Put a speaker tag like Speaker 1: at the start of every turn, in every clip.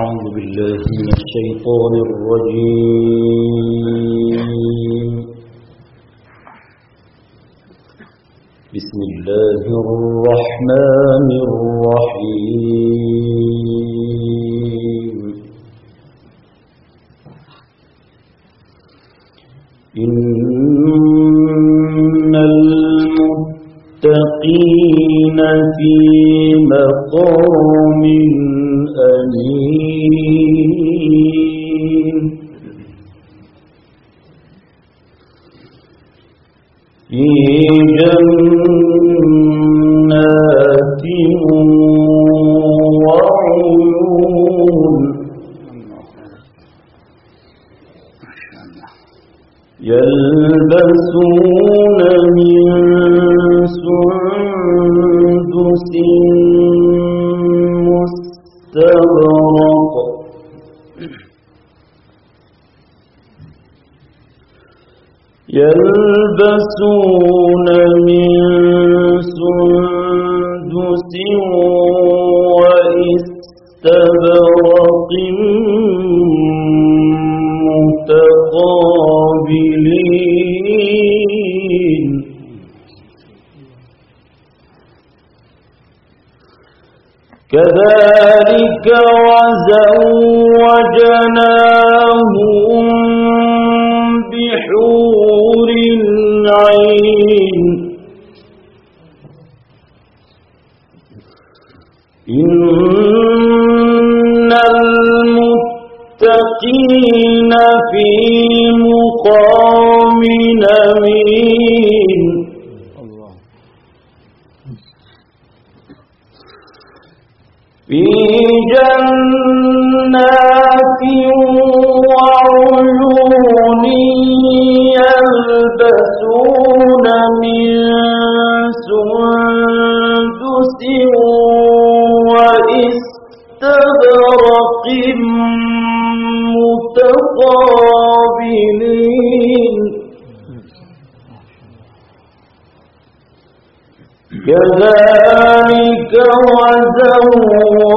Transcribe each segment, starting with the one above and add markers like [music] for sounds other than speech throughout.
Speaker 1: أعوذ بالله من الشيطان الرجيم. بسم الله الرحمن الرحيم. إن المتقين في مقام كذلك وزوجنا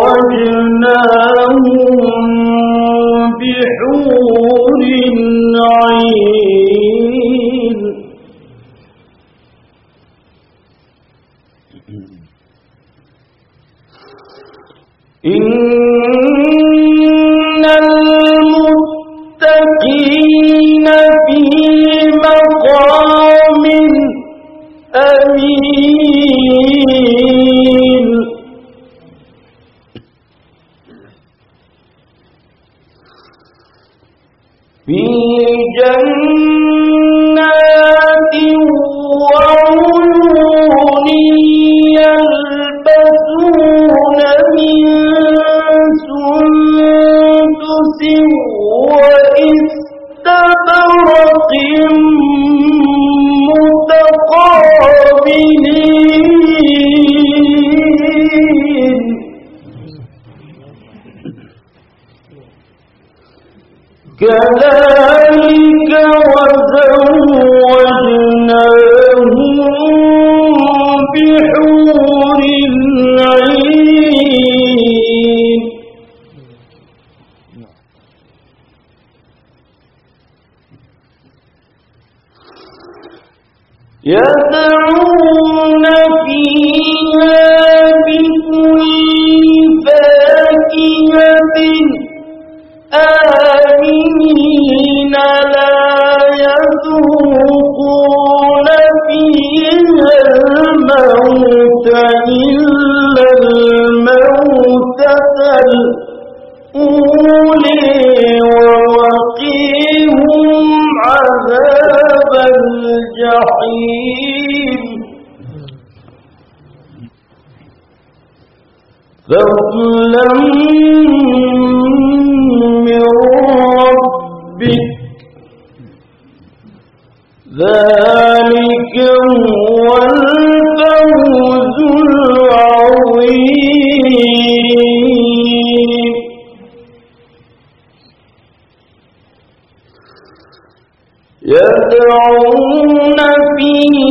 Speaker 1: يدعون
Speaker 2: فيه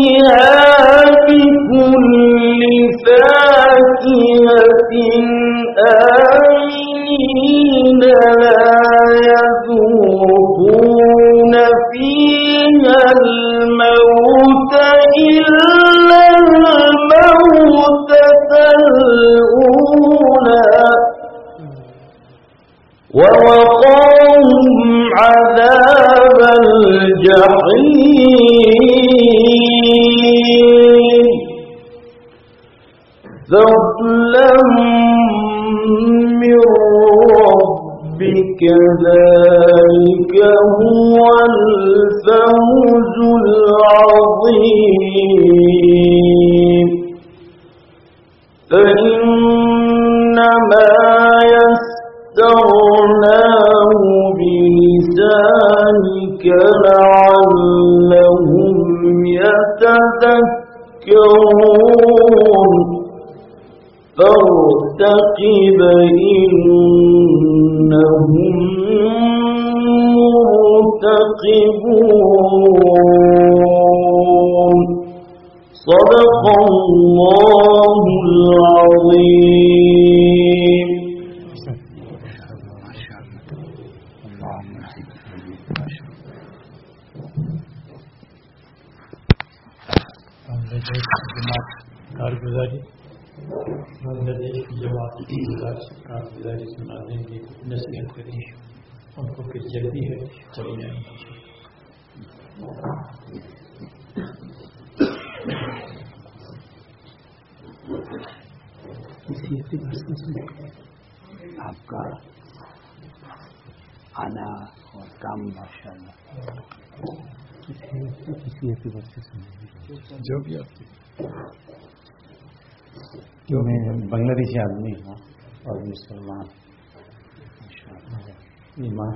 Speaker 2: ایمان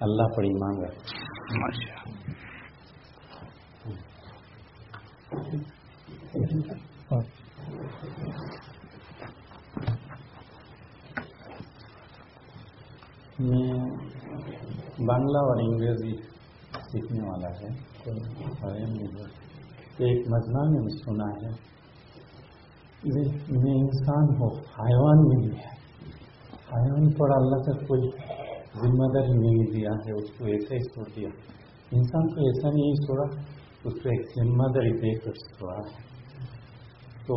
Speaker 2: اللہ پر ایمان رکھ۔ میں بنگلہ اور انگریزی سیکھنے والا ہے۔ ایک مجمع میں سنا ہے۔ میں انسان ہو حیوان نہیں ہے۔ حیوان پر اللہ کا کوئی ذمہ داری نہیں دیا ہے، اس کو ایسا ہی چھوڑ دیا۔ انسان کو ایسا نہیں چھوڑا اس کو ایک ذمہ داری دے کر چھوڑا ہے۔ تو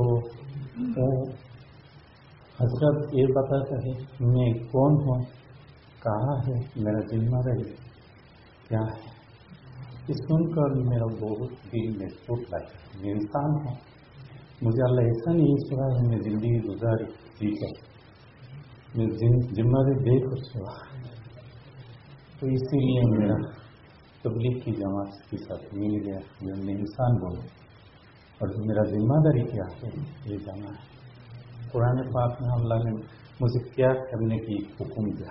Speaker 2: وہ حضرت یہ بتاتا ہے، میں کون ہوں؟ کہاں ہے؟ میرا ذمہ داری کیا ہے؟ یہ سن کر میرا بہت دل میں چھوٹ لگا میں انسان ہوں۔ مجھے اللہ ایسا نہیں چھوڑا ہے، میں زندگی گزاری۔ ٹھیک ہے۔ میں ذمہ داری دے کر چھوڑا تو اسی لیے میرا تبلیغ کی جماعت کے ساتھ مل گیا جو میں انسان بولوں اور میرا ذمہ داری کیا ہے، یہ جانا ہے۔ قرآن پاک میں اللہ نے مجھے کیا کرنے کی حکم دیا۔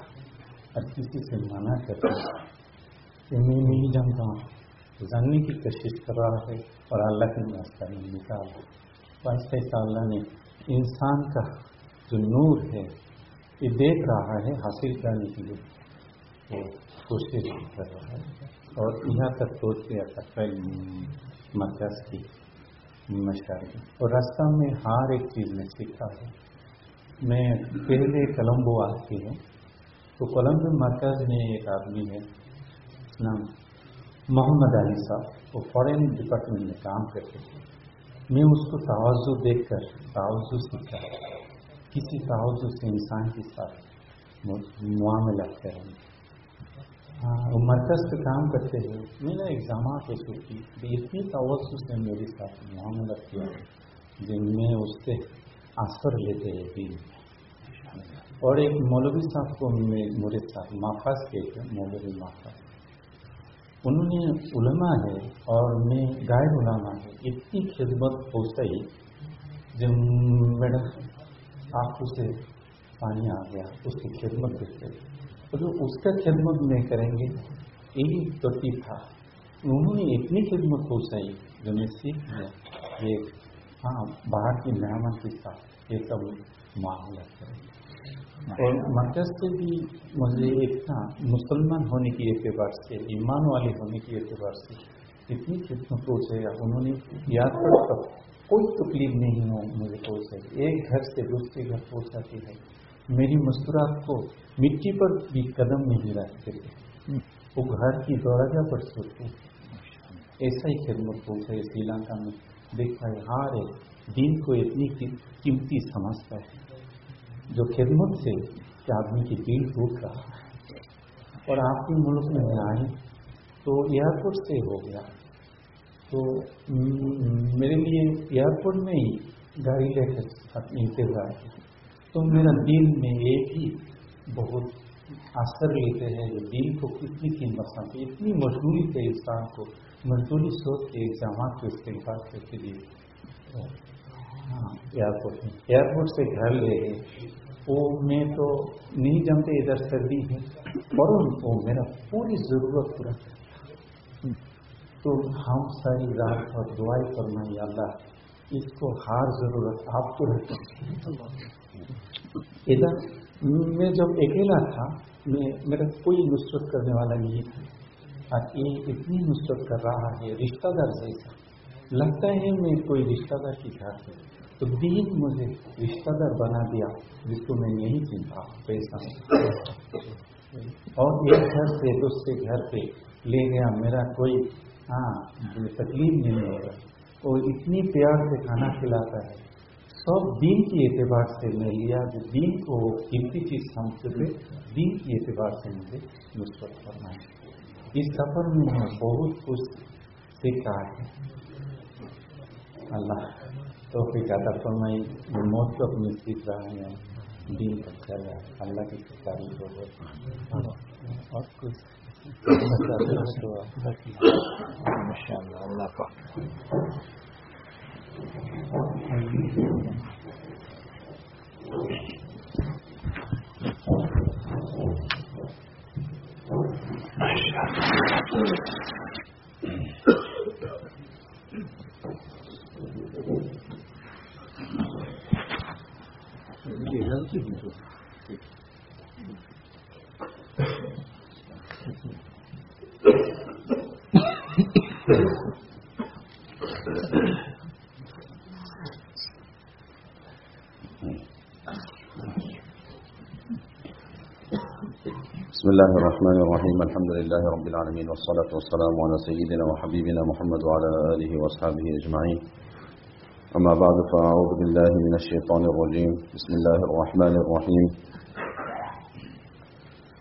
Speaker 2: اور کسی سے منع کرتا کہ میں نہیں جانتا ہوں۔ جاننے کی کوشش کر رہا ہے اور اللہ کے راستہ میں نکالا بس ایسا اللہ نے انسان کا جو نور ہے، یہ دیکھ رہا ہے، حاصل کرنے کے لیے۔ کوشش کر رہا ہے اور یہاں تک پہنچ گیا تھا مرکز کی مشاعری اور راستہ میں ہر ایک چیز میں سیکھا ہے میں پہلے کولمبو آتی ہوں۔ تو کولمبو مرکز میں ایک آدمی ہے نام محمد علی صاحب۔ وہ فورن ڈپارٹمنٹ میں کام کرتے تھے۔ میں اس کو توازو دیکھ کر توازو سیکھا۔ کسی توازو سے انسان کے ساتھ معاملہ کریں ہاں، مرکز پہ کام کرتے ہیں۔ میں نے ایگزامات ایسے کی اتنی توجہ سے میرے ساتھ معاملہ کیا۔ جن میں اس سے اثر لیتے ہیں دین اور ایک مولوی صاحب کو میرے ساتھ مافاظ کے تھے، مولوی مافاظ انہوں نے علماء ہے اور میں غیر علماء ہے اتنی خدمت پہنچائی جب میرا آنکھوں سے پانی آ گیا، اس کی خدمت دیکھتے اور جو اس کا خدمت میں کریں گے، یہی ترتیب تھا۔ انہوں نے اتنی خدمت پہنچائی جو میں سیکھ لیا یہ ہاں باہر کی مہمان کے ساتھ یہ سب معاملہ کریں اور مرکز سے بھی مجھے ایک تھا مسلمان ہونے کی اعتبار سے، ایمان والے ہونے کی اعتبار سے اتنی خدمت پہنچایا انہوں نے یاد کر کوئی تکلیف نہیں ہو مجھے پہنچائی ایک گھر سے دوسرے گھر پہنچاتی ہے۔ میری مسکراہٹ کو مٹی پر بھی قدم نہیں رکھتے تھے۔ وہ گھر کی دورجہ پر سوتے ایسا ہی خدمت ہو گئے سری لنکا میں۔ دیکھا ہے، ہار ہے۔ دین کو اتنی قیمتی سمجھتا ہے۔ جو خدمت سے کہ آدمی کی دل ٹوٹ رہا ہے۔ اور آپ کے ملک میں آئے تو ایئرپورٹ سے ہو گیا۔ تو میرے لیے ایئرپورٹ میں ہی گاڑی لے کر انتظار کیا تو میرا دل میں ایک ہی بہت اثر لیتے ہیں جو دل کو کتنی قیمت سمجھتے اتنی مجبوری تھے انسان کو مزدوری سوچ کے ایگزامات کو استعمال کرتے لیے ایئرپورٹ ہاں، میں۔ ایئرپورٹ سے گھر لے گئے وہ میں تو نہیں جانتے ادھر سردی ہے۔ اور وہ میرا پوری ضرورت پورا۔ تو ہم ساری رات اور دعائی کرنا یا اللہ، اس کو ہار ضرورت آپ کو رہتا ادھر میں جب اکیلا تھا، میں میرا کوئی نصرت کرنے والا نہیں تھا۔ اور یہ اتنی نصرت کر رہا ہے، رشتہ دار جیسا لگتا ہے میں کوئی رشتہ دار کی گھر سے۔ تو دین مجھے رشتہ دار بنا دیا، جس کو میں نہیں چنتا، پیسہ۔ اور ایک گھر سے دوسرے گھر پہ لے گیا، میرا کوئی ہاں تکلیف نہیں ہوگا وہ اتنی پیار سے کھانا کھلاتا ہے۔ سب دین کے اعتبار سے میں لیا، جو دین کو قیمتی چیز سمجھتے تھے، دین کے اعتبار سے مجھے مثبت کرنا ہے۔ اس سفر میں میں بہت کچھ سیکھا ہے۔ اللہ تو پھر زیادہ فرمائی میں موت کو اپنی سیکھ رہا ہے دین کا چل رہا ہے اللہ کی تعریف ہو اور کچھ ماشاء اللہ اللہ کا
Speaker 3: بسم الله الرحمن الرحيم. الحمد لله رب العالمين والصلاة والسلام على سيدنا وحبيبنا محمد وعلى آله وأصحابه أجمعين. أما بعد فأعوذ بالله من الشيطان الرجيم. بسم الله الرحمن الرحيم.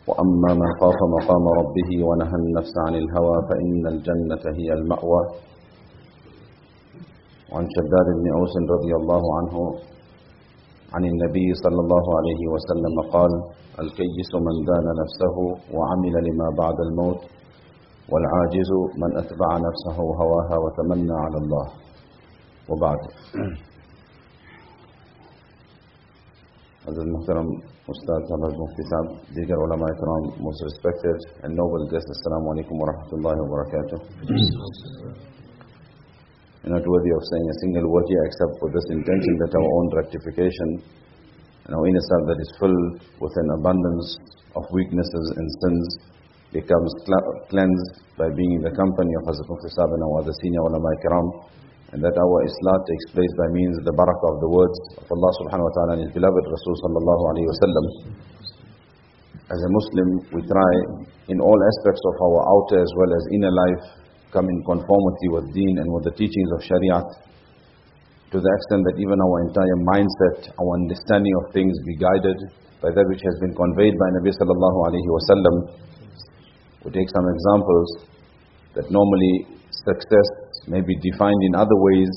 Speaker 3: وأما من خاف مقام ربه ونهى النفس عن الهوى فإن الجنة هي المأوى. وعن شداد بن أوس رضي الله عنه عن النبي صلى الله عليه وسلم قال الكيس من دان نفسه وعمل لما بعد الموت والعاجز من أتبع نفسه هواها وتمنى على الله. وبعد. [clears throat] حضرت محترم أستاذ حضرت مفتی صاحب دیگر علماء کرام most respected and noble guests السلام علیکم ورحمۃ اللہ وبرکاتہ [clears throat] Not worthy of saying a single word here except for this intention that our own rectification and our inner self that is filled with an abundance of weaknesses and sins becomes cleansed by being in the company of Hazrat Mufti Sahib and our other senior ulama kiram and that our islah takes place by means of the barakah of the words of Allah subhanahu wa ta'ala and His beloved Rasul sallallahu alayhi wa sallam. As a Muslim, we try in all aspects of our outer as well as inner life come in conformity with deen and with the teachings of Shariat to the extent that even our entire mindset, our understanding of things be guided by that which has been conveyed by Nabi sallallahu alayhi wa sallam. We take some examples that normally success may be defined in other ways,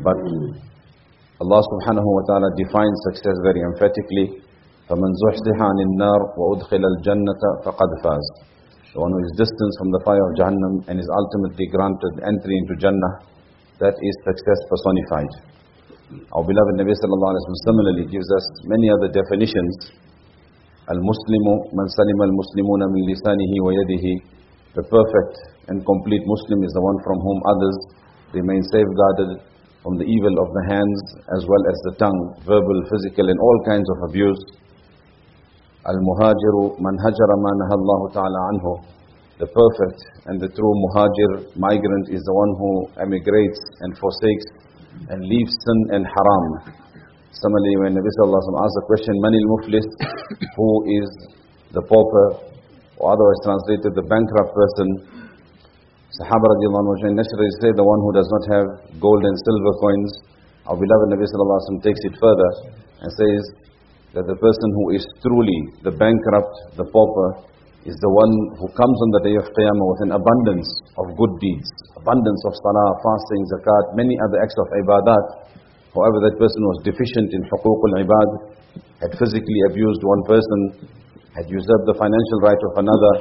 Speaker 3: but Allah subhanahu wa ta'ala defines success very emphatically. فَمَنْ زُحْزِحَ عَنِ النَّارِ وَأُدْخِلَ الْجَنَّةَ فَقَدْ فَازَ the one who is distanced from the fire of Jahannam and is ultimately granted entry into Jannah, that is success personified. Our beloved Nabi sallallahu alayhi wa similarly gives us many other definitions. Al-Muslimu man salima al-Muslimuna min lisanihi wa yadihi. The perfect and complete Muslim is the one from whom others remain safeguarded from the evil of the hands as well as the tongue, verbal, physical and all kinds of abuse. The perfect and the true muhajir, migrant, is the one who emigrates and forsakes and leaves sin and haram. Similarly, when Nabi Sallallahu Alaihi Wasallam asked the question, Manil Muflis, [coughs] who is the pauper, or otherwise translated the bankrupt person, Sahaba radiallahu anhu naturally say the one who does not have gold and silver coins. Our beloved Nabi Sallallahu Alaihi Wasallam takes it further and says that the person who is truly the bankrupt, the pauper, is the one who comes on the day of Qiyamah with an abundance of good deeds, abundance of salah, fasting, zakat, many other acts of ibadat. However, that person was deficient in huquq al-ibad, had physically abused one person, had usurped the financial right of another,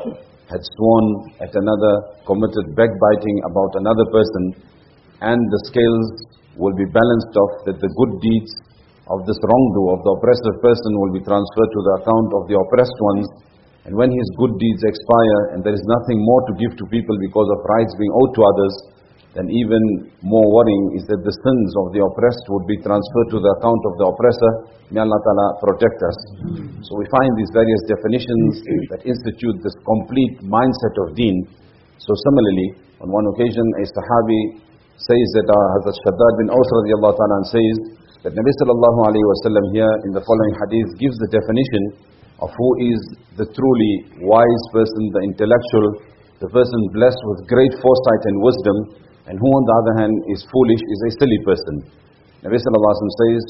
Speaker 3: had sworn at another, committed backbiting about another person, and the scales will be balanced off that the good deeds of this wrongdoer, of the oppressive person will be transferred to the account of the oppressed ones, and when his good deeds expire and there is nothing more to give to people because of rights being owed to others, then even more worrying is that the sins of the oppressed would be transferred to the account of the oppressor. May Allah Ta'ala protect us. So we find these various definitions that institute this complete mindset of deen. So similarly, on one occasion a Sahabi says that uh, Hazrat Shaddad bin Aus radiallahu ta'ala says that Nabi sallallahu alayhi wa sallam here in the following hadith gives the definition of who is the truly wise person, the intellectual, the person blessed with great foresight and wisdom, and who on the other hand is foolish, is a silly person. Nabi Sallallahu Alaihi Wasallam says,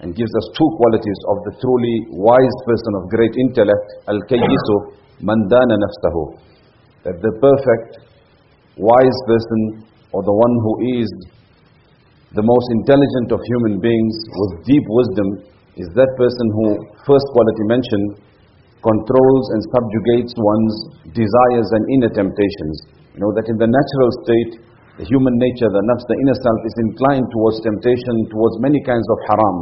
Speaker 3: and gives us two qualities of the truly wise person of great intellect, al-kayyisu mandana nafsahu. That the perfect, wise person, or the one who is the most intelligent of human beings with deep wisdom, is that person who, first quality mentioned, controls and subjugates one's desires and inner temptations. You know that in the natural state, the human nature, the nafs, the inner self is inclined towards temptation, towards many kinds of haram.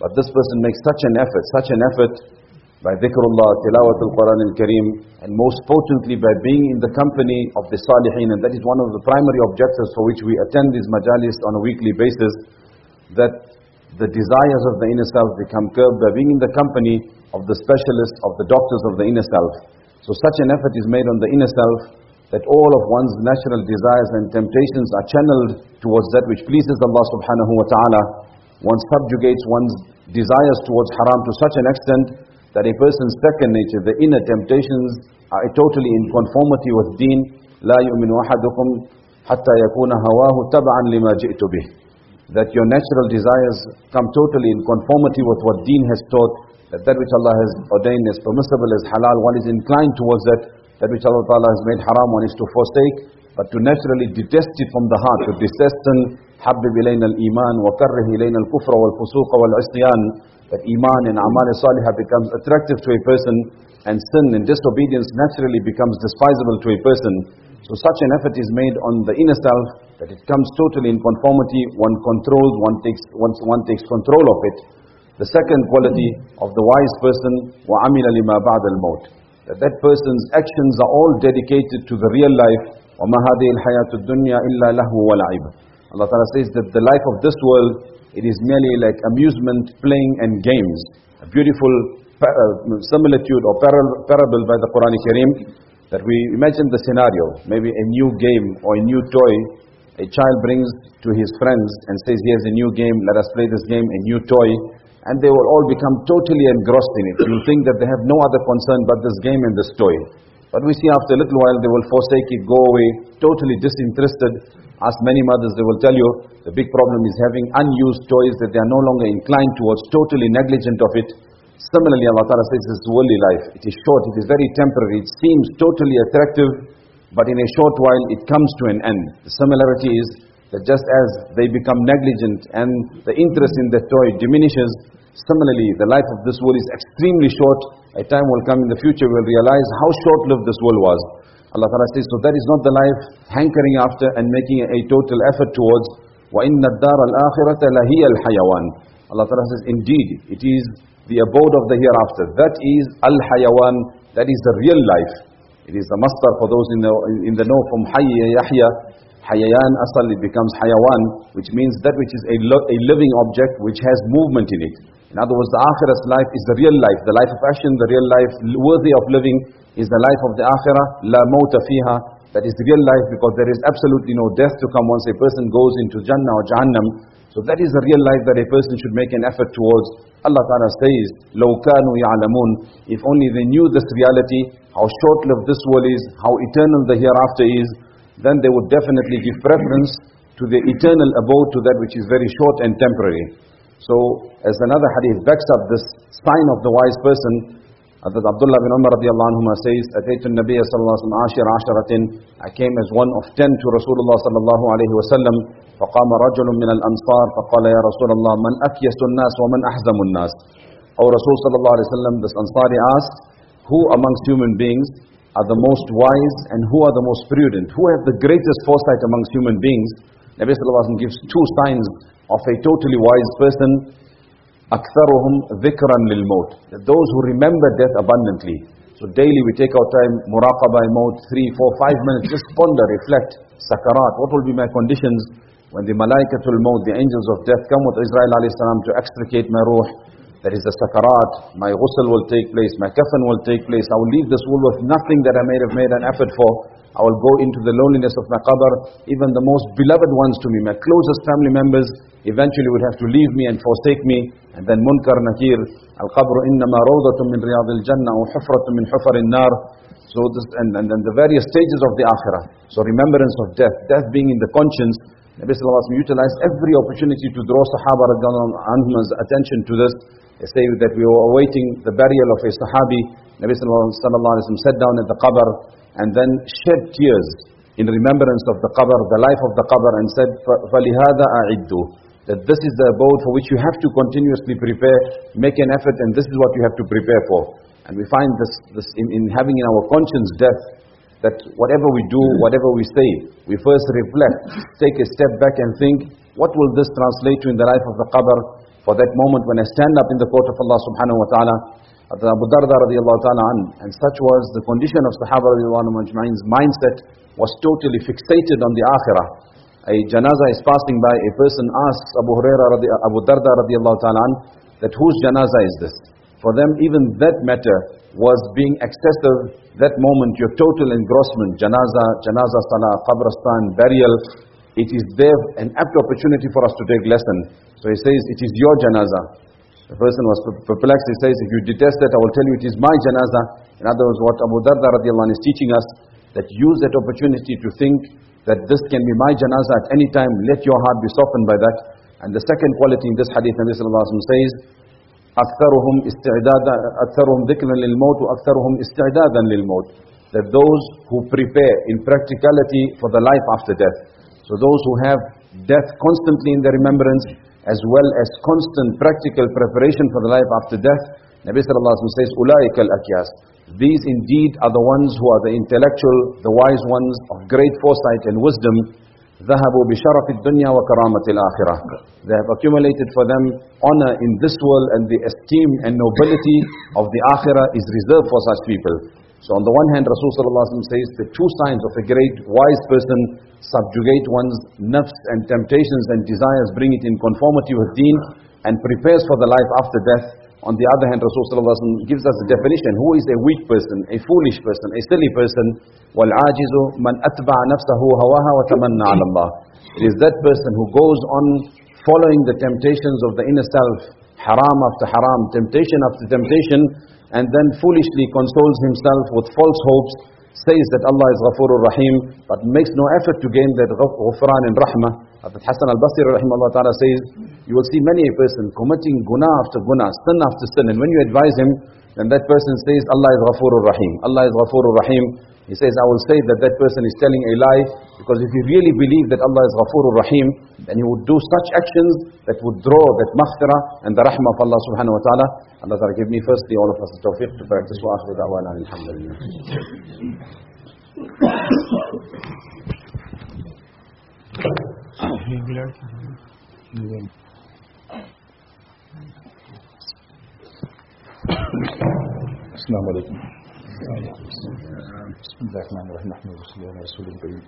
Speaker 3: But this person makes such an effort, such an effort by dhikrullah, tilawat al-Quran al-Kareem, and most potently by being in the company of the salihin, and that is one of the primary objectives for which we attend these majalis on a weekly basis, that the desires of the inner self become curbed by being in the company of the specialists, of the doctors of the inner self. So such an effort is made on the inner self that all of one's natural desires and temptations are channeled towards that which pleases Allah subhanahu wa ta'ala. One subjugates one's desires towards haram to such an extent that a person's second nature, the inner temptations, are totally in conformity with deen. لا يؤمن أحدكم حتى يكون هواه تبعا لما جئت به. That your natural desires come totally in conformity with what deen has taught that that which Allah has ordained as permissible as halal, one is inclined towards that. That which Allah Ta'ala has made haram, one is to forsake. But to naturally detest it from the heart, to disestan, حبب إلينا الإيمان وكره إلينا الكفر والفسوق والعصيان that iman and amal salihah becomes attractive to a person and sin and disobedience naturally becomes despisable to a person. So such an effort is made on the inner self that it comes totally in conformity, one controls, one takes, one, one takes control of it. The second quality of the wise person, وَعَمِلَ لِمَا بَعْدَ الْمَوْتِ That that person's actions are all dedicated to the real life. وَمَا هَذِهِ الْحَيَاةُ الدُّنْيَا إِلَّا لَهُ وَلَعِبٌ Allah Ta'ala says that the life of this world, it is merely like amusement, playing and games. A beautiful uh, similitude or parable by the Quran Kareem that we imagine the scenario, maybe a new game or a new toy a child brings to his friends and says, here's a new game, let us play this game, a new toy and they will all become totally engrossed in it. You'll think that they have no other concern but this game and this toy. But we see after a little while they will forsake it, go away, totally disinterested. Ask many mothers, they will tell you the big problem is having unused toys that they are no longer inclined towards, totally negligent of it. Similarly, Allah Ta'ala says this worldly life, it is short, it is very temporary, it seems totally attractive, but in a short while it comes to an end. The similarity is that just as they become negligent and the interest in the toy diminishes, similarly the life of this world is extremely short. A time will come in the future we'll realize how short-lived this world was. Allah Ta'ala says, so that is not the life hankering after and making a total effort towards. وَإِنَّ الدَّارَ الْآخِرَةَ لَهِيَ الْحَيَوَانِ Allah Ta'ala says, indeed, it is the abode of the hereafter. That is al-hayawan, that is the real life. It is the master for those in the, in the know from hayya yahya, Hayayan asal, it becomes hayawan, which means that which is a, a living object which has movement in it. In other words, the akhirah's life is the real life. The life of action, the real life worthy of living is the life of the akhirah. La mawta fiha. That is the real life because there is absolutely no death to come once a person goes into Jannah or Jahannam. So that is the real life that a person should make an effort towards. Allah Ta'ala says, لَوْ كَانُوا يَعْلَمُونَ If only they knew this reality, how short-lived this world is, how eternal the hereafter is, then they would definitely give preference to the eternal abode to that which is very short and temporary. So, as another hadith backs up this sign of the wise person, Hazrat Abdullah bin Umar radiallahu anhuma says, أتيت النبي صلى الله عليه وسلم عاشر عشرة I came as one of ten to Rasulullah صلى الله عليه وسلم فقام رجل من الأنصار فقال يا رسول الله من أكيس الناس ومن أحزم الناس O Rasul صلى الله عليه وسلم this Ansari asked, who amongst human beings are the most wise and who are the most prudent? Who have the greatest foresight amongst human beings? Nabi sallallahu alaihi wasallam gives two signs of a totally wise person. أكثرهم ذكرا للموت. That those who remember death abundantly. So daily we take our time, muraqabah maut, three, four, five minutes, just ponder, reflect, sakarat. What will be my conditions when the malaikatul maut, the angels of death come with Israel alayhi salam to extricate my ruh? That is the sakarat, my ghusl will take place, my kafan will take place. I will leave this world with nothing that I may have made an effort for. I will go into the loneliness of my qabr. Even the most beloved ones to me, my closest family members, eventually will have to leave me and forsake me. And then munkar nakir, al-qabr innama rawdatun min riyad al-jannah wa hufratun min hufar nar So this, and, and then the various stages of the akhirah. So remembrance of death, death being in the conscience. Nabi Sallallahu Alaihi Wasallam utilized every opportunity to draw Sahaba anhum's attention to this. They say that we were awaiting the burial of a Sahabi. Nabi Sallallahu Alaihi Wasallam sat down at the qabr and then shed tears in remembrance of the qabr, the life of the qabr and said, فَلِهَذَا أَعِدُّ That this is the abode for which you have to continuously prepare, make an effort and this is what you have to prepare for. And we find this, this in, in having in our conscience death, that whatever we do, whatever we say, we first reflect, take a step back and think, what will this translate to in the life of the qabr for that moment when I stand up in the court of Allah subhanahu wa ta'ala. Abu Darda radiallahu ta'ala an, and such was the condition of Sahaba radiallahu anhu mindset was totally fixated on the akhirah. A janaza is passing by, a person asks Abu Huraira, Abu Darda radiallahu ta'ala an, that whose janaza is this? For them even that matter was being excessive, that moment your total engrossment, janaza, janaza salah, qabristan, burial, it is there an apt opportunity for us to take lesson. So he says, it is your janaza. The person was perplexed, he says, if you detest that, I will tell you it is my janaza. In other words, what Abu Darda radiallahu anh is teaching us, that use that opportunity to think that this can be my janaza at any time, let your heart be softened by that. And the second quality in this hadith, Nabi sallallahu alayhi wa says, أكثرهم استعدادا أكثرهم ذكرا للموت وأكثرهم استعدادا للموت that those who prepare in practicality for the life after death so those who have death constantly in their remembrance as well as constant practical preparation for the life after death Nabi sallallahu alaihi wasallam says أولئك الأكياس these indeed are the ones who are the intellectual the wise ones of great foresight and wisdom ذهبوا بشرف الدنيا وكرامة الآخرة They have accumulated for them honor in this world and the esteem and nobility of the akhirah is reserved for such people. So on the one hand, Rasulullah says the two signs of a great wise person subjugate one's nafs and temptations and desires, bring it in conformity with deen and prepares for the life after death. On the other hand, Rasulullah gives us a definition. Who is a weak person, a foolish person, a silly person? وَالْعَاجِزُ مَنْ أَتْبَعَ نَفْسَهُ هَوَاهَا وَتَمَنَّى عَلَى اللَّهِ It is that person who goes on following the temptations of the inner self, haram after haram, temptation after temptation, and then foolishly consoles himself with false hopes, says that Allah is Ghafurur Rahim, but makes no effort to gain that ghufran and rahmah. Hazrat Hassan al-Basri rahimahullah ta'ala says, you will see many a person committing guna after guna, sin after sin, and when you advise him, then that person says, Allah is Ghafurur Rahim. Allah is Ghafurur Rahim. He says, I will say that that person is telling a lie, because if he really believed that Allah is Ghafurur Rahim, then he would do such actions that would draw that maghfirah and the rahmah of Allah subhanahu wa ta'ala. Allah ta'ala give me firstly all of us the tawfiq to practice wa akhiru da'wana alhamdulillah.
Speaker 4: السلام علیکم بسم اللہ الرحمن الرحیم احمد رسول اللہ رسول کریم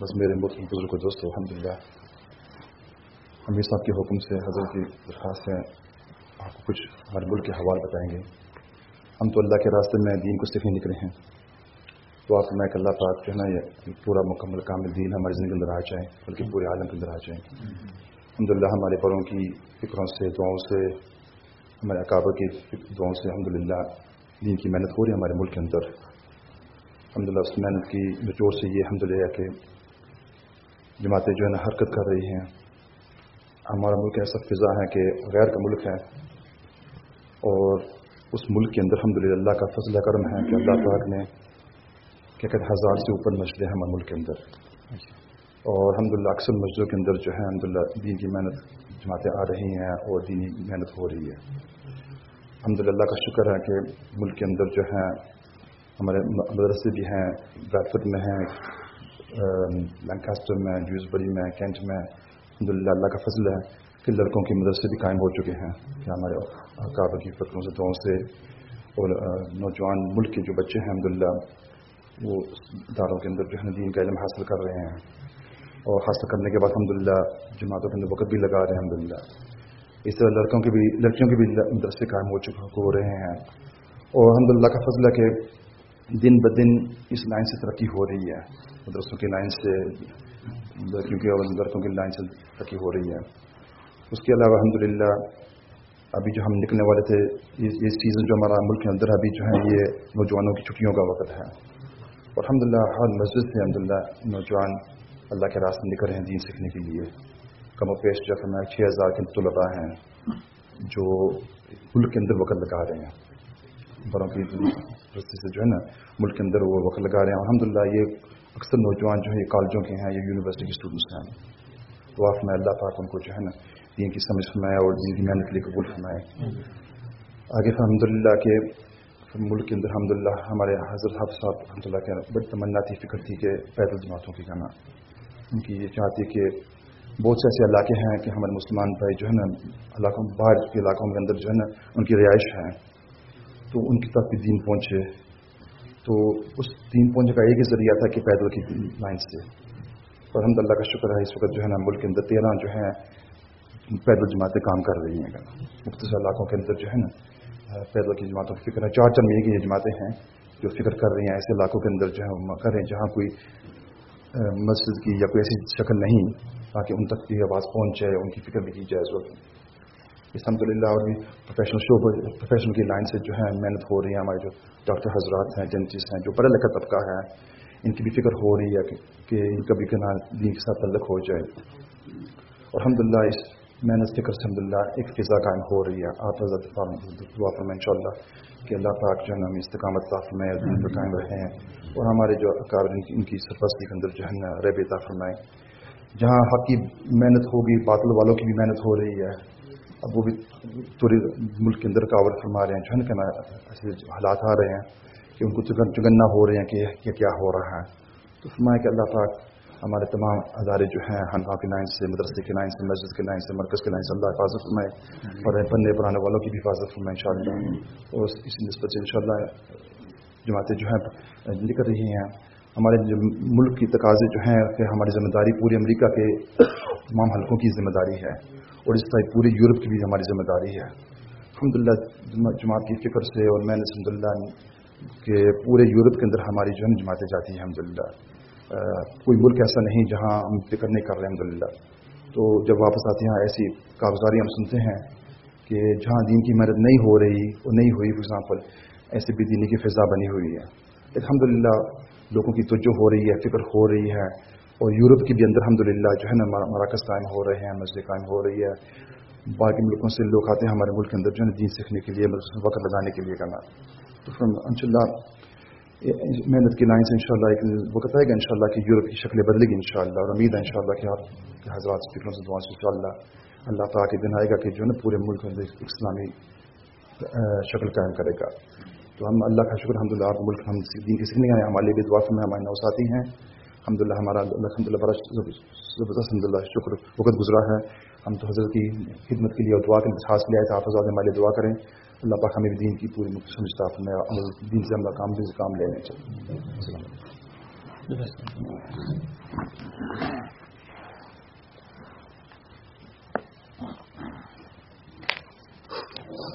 Speaker 4: بس میرے محترم بزرگ و دوست، الحمدللہ۔ امیر صاحب کے حکم سے، حضرت کی درخواست ہے آپ کو کچھ ہمارے ملک کے حوال بتائیں گے۔ ہم تو اللہ کے راستے میں دین کو سیکھنے نکلے ہیں۔ تو آپ میں کہ اللہ پاک جو ہے نا، یہ پورا مکمل کامل دین ہماری زندگی کے اندر آ جائیں بلکہ پورے عالم کے اندر آ جائیں الحمدللہ، ہمارے بڑوں کی فکروں سے، دعاؤں سے، ہمارے اکابر کی دعاؤں سے، الحمدللہ، دین کی محنت ہو رہی ہے ہمارے ملک کے اندر۔ الحمدللہ اس محنت کی نچوڑ سے یہ الحمدللہ ہے کہ جماعتیں جو ہے نا حرکت کر رہی ہیں۔ ہمارا ملک ایسا فضا ہے کہ غیر کا ملک ہے۔ اور اس ملک کے اندر الحمد اللہ کا فضل کرم ہے کہ اللہ پاک نے کیا کہتے ہزار سے اوپر مسجدیں ہیں ہمارے ملک کے اندر۔ اور الحمد للہ اکثر مسجدوں کے اندر جو ہے الحمد للہ دین کی محنت جماعتیں آ رہی ہیں اور دینی محنت ہو رہی ہے۔ الحمد للہ کا شکر ہے کہ ملک کے اندر جو ہے ہمارے مدرسے بھی ہیں براڈفٹ میں ہیں لنکاسٹر میں جوزبری میں، کینٹ میں الحمد للہ اللہ کا فضل ہے کہ لڑکوں کے مدرسے بھی قائم ہو چکے ہیں۔ کہ ہمارے کعبہ کی فکروں سے دعاؤں سے اور نوجوان ملک کے جو بچے ہیں، الحمدللہ، وہ اداروں کے اندر جو ہے دین کا علم حاصل کر رہے ہیں۔ اور حاصل کرنے کے بعد الحمدللہ جماعتوں کے اندر وقت بھی لگا رہے ہیں، الحمدللہ۔ اس طرح لڑکوں کے بھی، لڑکیوں کے بھی مدرسے قائم ہو چکے ہو رہے ہیں۔ اور الحمدللہ کا فضلہ کہ دن بدن اس لائن سے ترقی ہو رہی ہے، مدرسوں کی لائن سے لڑکیوں کی اور لڑکوں کی لائن سے ترقی ہو رہی ہے۔ اس کے علاوہ الحمدللہ، ابھی جو ہم نکلنے والے تھے یہ سیزن جو ہمارا ملک کے اندر ابھی جو ہے یہ نوجوانوں کی چھٹیوں کا وقت ہے۔ اور الحمد للہ ہر مسجد سے الحمد للہ نوجوان اللہ کے راستے نکل رہے ہیں دین سیکھنے کے لیے۔ کم و پیش جو ہمیں چھ ہزار کے طلباء ہیں جو ملک کے اندر وقت لگا رہے ہیں۔ بڑوں کی رستے سے جو ہے نا، ملک کے اندر وہ وقت لگا رہے ہیں۔ الحمد للہ یہ اکثر نوجوان جو ہے یہ کالجوں کے ہیں، یہ یونیورسٹی کے اسٹوڈنٹس ہیں۔ تو آپ میں اللہ پاک ان کو جو ہے نا، دین کی سمجھ فرمائے اور دین کی محنت کے لیے قبول فرمائے۔ آگے الحمد للہ کے ملک کے اندر الحمد للہ ہمارے حضرت حافظ صاحب الحمد للہ کے بڑی تمنا تھی فکر تھی کہ پیدل جماعتوں کی کہنا ان کی یہ چاہتی کہ بہت سے ایسے علاقے ہیں کہ ہمارے مسلمان بھائی جو ہے نا، علاقوں، باہر کے علاقوں کے اندر جو ہے نا، ان کی رہائش ہے تو ان کی طرف بھی دین پہنچے۔ تو اس دین پہنچنے کا ایک ہی ذریعہ تھا کہ پیدل کی لائن سے۔ اور الحمد اللہ کا شکر ہے، اس وقت جو ہے نا ملک کے اندر تیرہ جو ہیں، پیدل جماعتیں کام کر رہی ہیں۔ مختصر علاقوں کے اندر جو ہے نا، پیدل کی جماعتوں کی فکر ہے۔ چار چار مہینے کی یہ جماعتیں ہیں جو فکر کر رہی ہیں، ایسے علاقوں کے اندر جو ہے کر رہے ہیں جہاں کوئی مسجد کی یا کوئی ایسی شکل نہیں، تاکہ ان تک کی آواز پہنچ جائے، ان کی فکر بھی کی جائے۔ اس وقت الحمد للہ اور بھی پروفیشنل شو پروفیشنل کی لائن سے جو ہے محنت ہو رہی ہے ہمارے جو ڈاکٹر حضرات ہیں جنٹسٹ ہیں، جو پڑھا لکھا طبقہ ہے، ان کی بھی فکر ہو رہی ہے کہ ان کا بھی کہنا دین کے ساتھ تعلق ہو جائے۔ اور الحمد للہ اس محنت، فکر سے الحمد للہ ایک فضا قائم ہو رہی ہے۔ آپ حضرت دعا فرمائیں ان شاء اللہ کہ اللہ پاک جو ہے ہم استقامت میں قائم رہے ہیں اور ہمارے جو اکابر ان کی سرپرستی کے اندر جو ہے نا رب فرمائیں جہاں حق کی محنت ہوگی، باطل والوں کی بھی محنت ہو رہی ہے۔ اب وہ بھی پورے ملک کے اندر کاور فرما رہے ہیں، جو ہے نا کہنا ایسے حالات آ رہے ہیں کہ ان کو چگنا ہو رہے ہیں کہ یہ کیا ہو رہا ہے۔ تو فرمائے کہ اللہ پاک ہمارے تمام ادارے جو ہیں ہنفا کے لائن سے، مدرسے کے لائن سے، مسجد کے لائن سے، مرکز کے لائن سے، اللہ حفاظت فرمائے۔ اور پڑھنے پڑھانے والوں کی بھی حفاظت فرمائے ان شاء اللہ اور اس نسبت سے ان شاء اللہ جماعتیں جو ہیں، نکل رہی ہیں۔ ہمارے جو ملک کی تقاضے جو ہیں، کہ ہماری ذمہ داری پوری امریکہ کے تمام حلقوں کی ذمہ داری ہے۔ اور اس طرح پورے یورپ کی بھی ہماری ذمہ داری ہے۔ الحمد للہ جماعت کی فکر سے اور میں نے الحمد للہ کہ پورے یورپ کے اندر ہماری جو ہے جماعتیں جاتی ہیں الحمد للہ کوئی ملک ایسا نہیں جہاں ہم فکر نہیں کر رہے الحمد للہ تو جب واپس آتے ہیں، ایسی کاغذاری ہم سنتے ہیں کہ جہاں دین کی مدد نہیں ہو رہی اور نہیں ہوئی فار ایگزامپل ایسے بھی دینی کی فضا بنی ہوئی ہے۔ الحمد للہ لوگوں کی توجہ ہو رہی ہے، فکر ہو رہی ہے۔ اور یورپ کے بھی اندر الحمد للہ جو ہے نا، مراکز قائم ہو رہے ہیں، مسجد قائم ہو رہی ہے۔ باقی ملکوں سے لوگ آتے ہیں ہمارے ملک کے اندر جو ہے نا، دین سیکھنے کے لیے وقت لگانے کے لیے کرنا۔ تو ان شاء اللہ محنت کی لائن سے ان شاء اللہ ایک وقت آئے گا ان شاء اللہ کہ یورپ کی شکلیں بدلے گی ان شاء اللہ اور امید ہے ان شاء اللہ کہ آپ حضرات فکروں سے دعا ان شاء اللہ اللہ تعالیٰ کے دن آئے گا کہ جو ہے نا، پورے ملک میں اسلامی شکل قائم کرے گا۔ تو ہم اللہ کا شکر الحمد للہ آپ ملک، ہم دین کی سیکھنے آئے ہمارے لیے بھی دعا میں ہمارے نوساتی ہیں۔ الحمد للہ ہمارا الحمد للہ بڑا زبردست الحمد للہ شکر، وقت گزرا ہے۔ ہم تو حضرت کی خدمت کے لیے اور دعا کے خاص لے آئے تھے، آپ حضرات ہمارے دعا کریں۔ اللہ پاک ہمیں دین کی پوری سمجھتا میں دین سے ہم کام بھی کام لینے چاہیے۔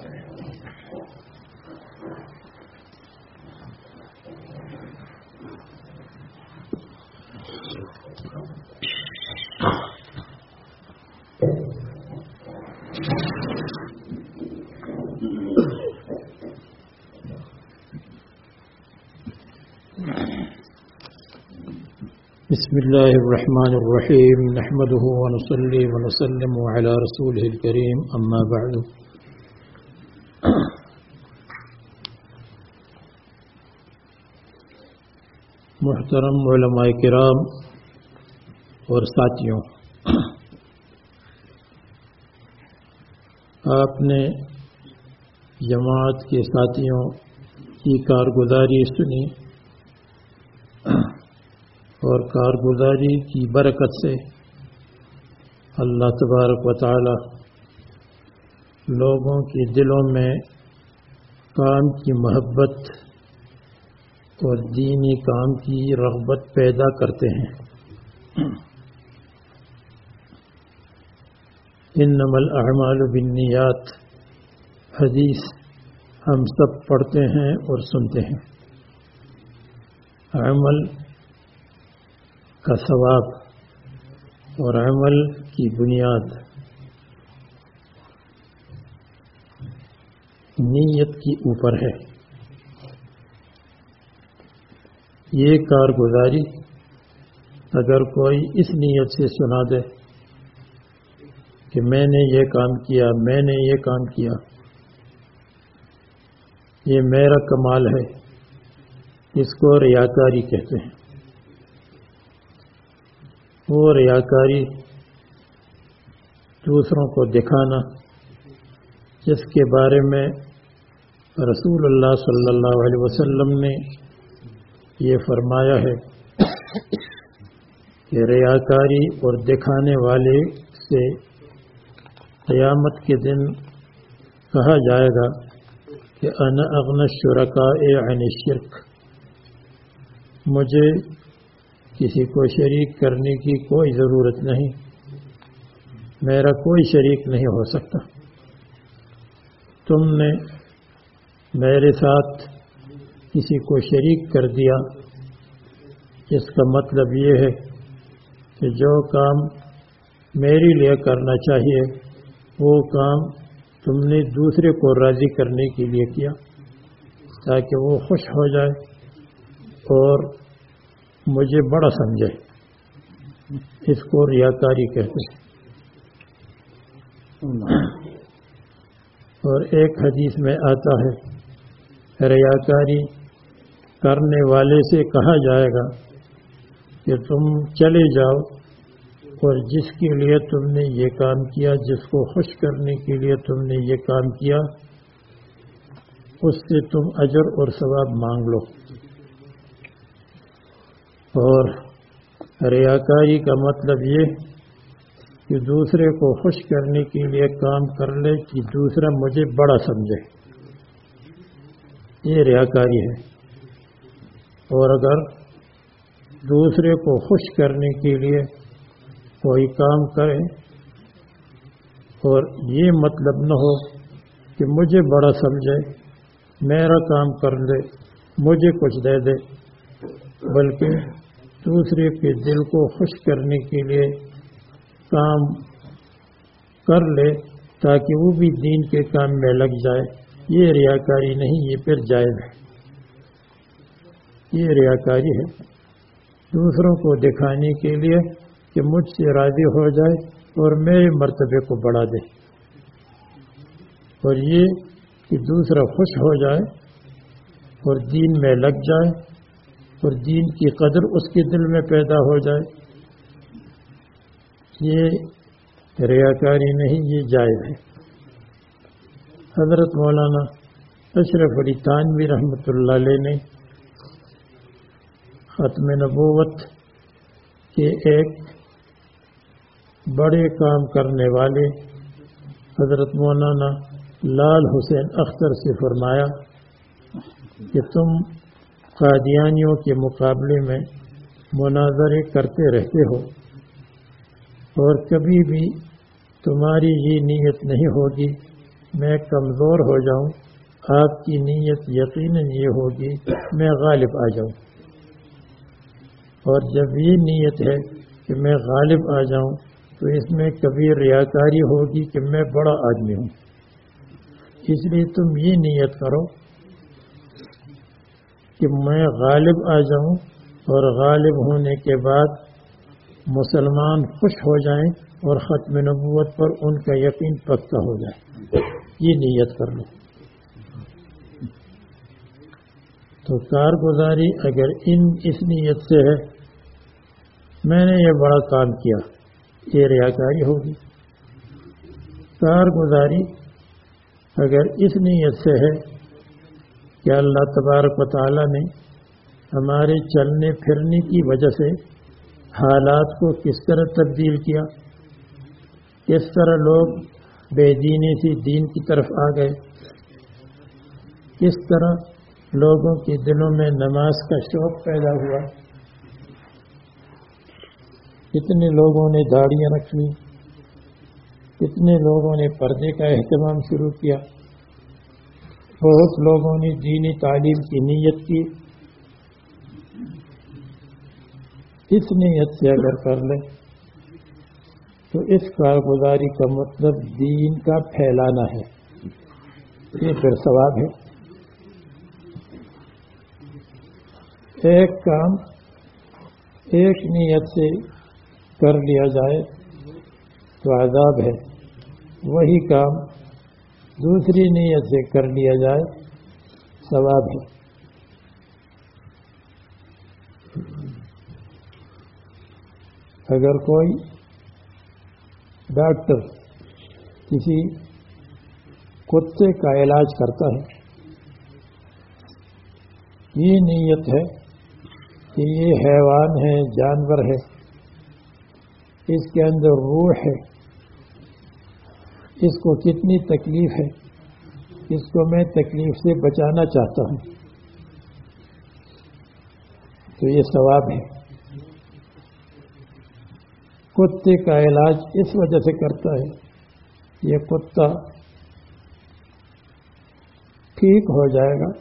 Speaker 4: Thank
Speaker 5: بسم الله الرحمن الرحيم. نحمده ونصلي ونسلم على رسوله الكريم. أما بعد. محترم علماء کرام اور ساتھیوں، آپ نے جماعت کے ساتھیوں کی کارگزاری سنی اور کارگزاری کی برکت سے اللہ تبارک و تعالی لوگوں کے دلوں میں کام کی محبت اور دینی کام کی رغبت پیدا کرتے ہیں۔ انما الاعمال بالنیات، حدیث ہم سب پڑھتے ہیں اور سنتے ہیں۔ عمل کا ثواب اور عمل کی بنیاد۔ نیت کی اوپر ہے۔ یہ کارگزاری اگر کوئی اس نیت سے سنا دے کہ میں نے یہ کام کیا، میں نے یہ کام کیا، یہ میرا کمال ہے، اس کو ریاکاری کہتے ہیں۔ وہ ریاکاری دوسروں کو دکھانا، جس کے بارے میں رسول اللہ صلی اللہ علیہ وسلم نے یہ فرمایا ہے کہ ریاکاری اور دکھانے والے سے قیامت کے دن کہا جائے گا کہ انا اغن شرکا عن شرک مجھے کسی کو شریک کرنے کی کوئی ضرورت نہیں، میرا کوئی شریک نہیں ہو سکتا۔ تم نے میرے ساتھ کسی کو شریک کر دیا اس کا مطلب یہ ہے کہ جو کام میرے لیے کرنا چاہیے، وہ کام تم نے دوسرے کو راضی کرنے کے لیے کیا، تاکہ وہ خوش ہو جائے اور مجھے بڑا سمجھے۔ اس کو ریاکاری کہتے ہیں۔ اور ایک حدیث میں آتا ہے، ریاکاری کرنے والے سے کہا جائے گا کہ تم چلے جاؤ اور جس کے لیے تم نے یہ کام کیا، جس کو خوش کرنے کے لیے تم نے یہ کام کیا، اس سے تم اجر اور ثواب مانگ لو۔ اور ریاکاری کا مطلب یہ کہ دوسرے کو خوش کرنے کے لیے کام کر لے کہ دوسرا مجھے بڑا سمجھے۔ یہ ریاکاری ہے۔ اور اگر دوسرے کو خوش کرنے کے لیے کوئی کام کرے اور یہ مطلب نہ ہو کہ مجھے بڑا سمجھے، میرا کام کر دے مجھے کچھ دے دے، بلکہ دوسرے کے دل کو خوش کرنے کے لیے کام کر لے تاکہ وہ بھی دین کے کام میں لگ جائے۔ یہ ریاکاری نہیں، یہ پھر جائز ہے۔ یہ ریاکاری ہے دوسروں کو دکھانے کے لیے کہ مجھ سے راضی ہو جائے اور میرے مرتبے کو بڑھا دے۔ اور یہ کہ دوسرا خوش ہو جائے اور دین میں لگ جائے اور دین کی قدر اس کے دل میں پیدا ہو جائے۔ یہ ریاکاری نہیں، یہ جائز ہے۔ حضرت مولانا اشرف علی تانوی رحمۃ اللہ علیہ نے ختم نبوت کے ایک بڑے کام کرنے والے حضرت مولانا لال حسین اختر سے فرمایا کہ تم قادیانیوں کے مقابلے میں مناظرے کرتے رہتے ہو اور کبھی بھی تمہاری یہ نیت نہیں ہوگی، میں کمزور ہو جاؤں، آپ کی نیت یقیناً یہ ہوگی، میں غالب آ جاؤں۔ اور جب یہ نیت ہے کہ میں غالب آ جاؤں تو اس میں کبھی ریاکاری ہوگی کہ میں بڑا آدمی ہوں۔ اس لیے تم یہ نیت کرو کہ میں غالب آ جاؤں اور غالب ہونے کے بعد مسلمان خوش ہو جائیں اور ختم نبوت پر ان کا یقین پکا ہو جائے۔ یہ نیت کر لو۔ تو کارگزاری اگر ان اس نیت سے ہے، میں نے یہ بڑا کام کیا، یہ ریاکاری ہوگی۔ کارگزاری اگر اس نیت سے ہے کہ اللہ تبارک و تعالیٰ نے ہمارے چلنے پھرنے کی وجہ سے حالات کو کس طرح تبدیل کیا؟ کس طرح لوگ بے دینی سے دین کی طرف آ گئے؟ کس طرح لوگوں کے دلوں میں نماز کا شوق پیدا ہوا۔ کتنے لوگوں نے داڑیاں رکھ لی کتنے لوگوں نے پردے کا اہتمام شروع کیا۔ بہت لوگوں نے دینی تعلیم کی نیت کی۔ اس نیت سے اگر کر لیں، تو اس کارگزاری کا مطلب دین کا پھیلانا ہے۔ یہ پھر ثواب ہے۔ ایک کام، ایک نیت سے کر لیا جائے تو عذاب ہے۔ وہی کام دوسری نیت سے کر لیا جائے، ثواب ہے۔ اگر کوئی ڈاکٹر کسی کتے کا علاج کرتا ہے، یہ نیت ہے کہ یہ حیوان ہے، جانور ہے۔ اس کے اندر روح ہے۔ اس کو کتنی تکلیف ہے۔ اس کو میں تکلیف سے بچانا چاہتا ہوں۔ تو یہ ثواب ہے۔ کتے کا علاج اس وجہ سے کرتا ہے۔ یہ کتا ٹھیک ہو جائے گا۔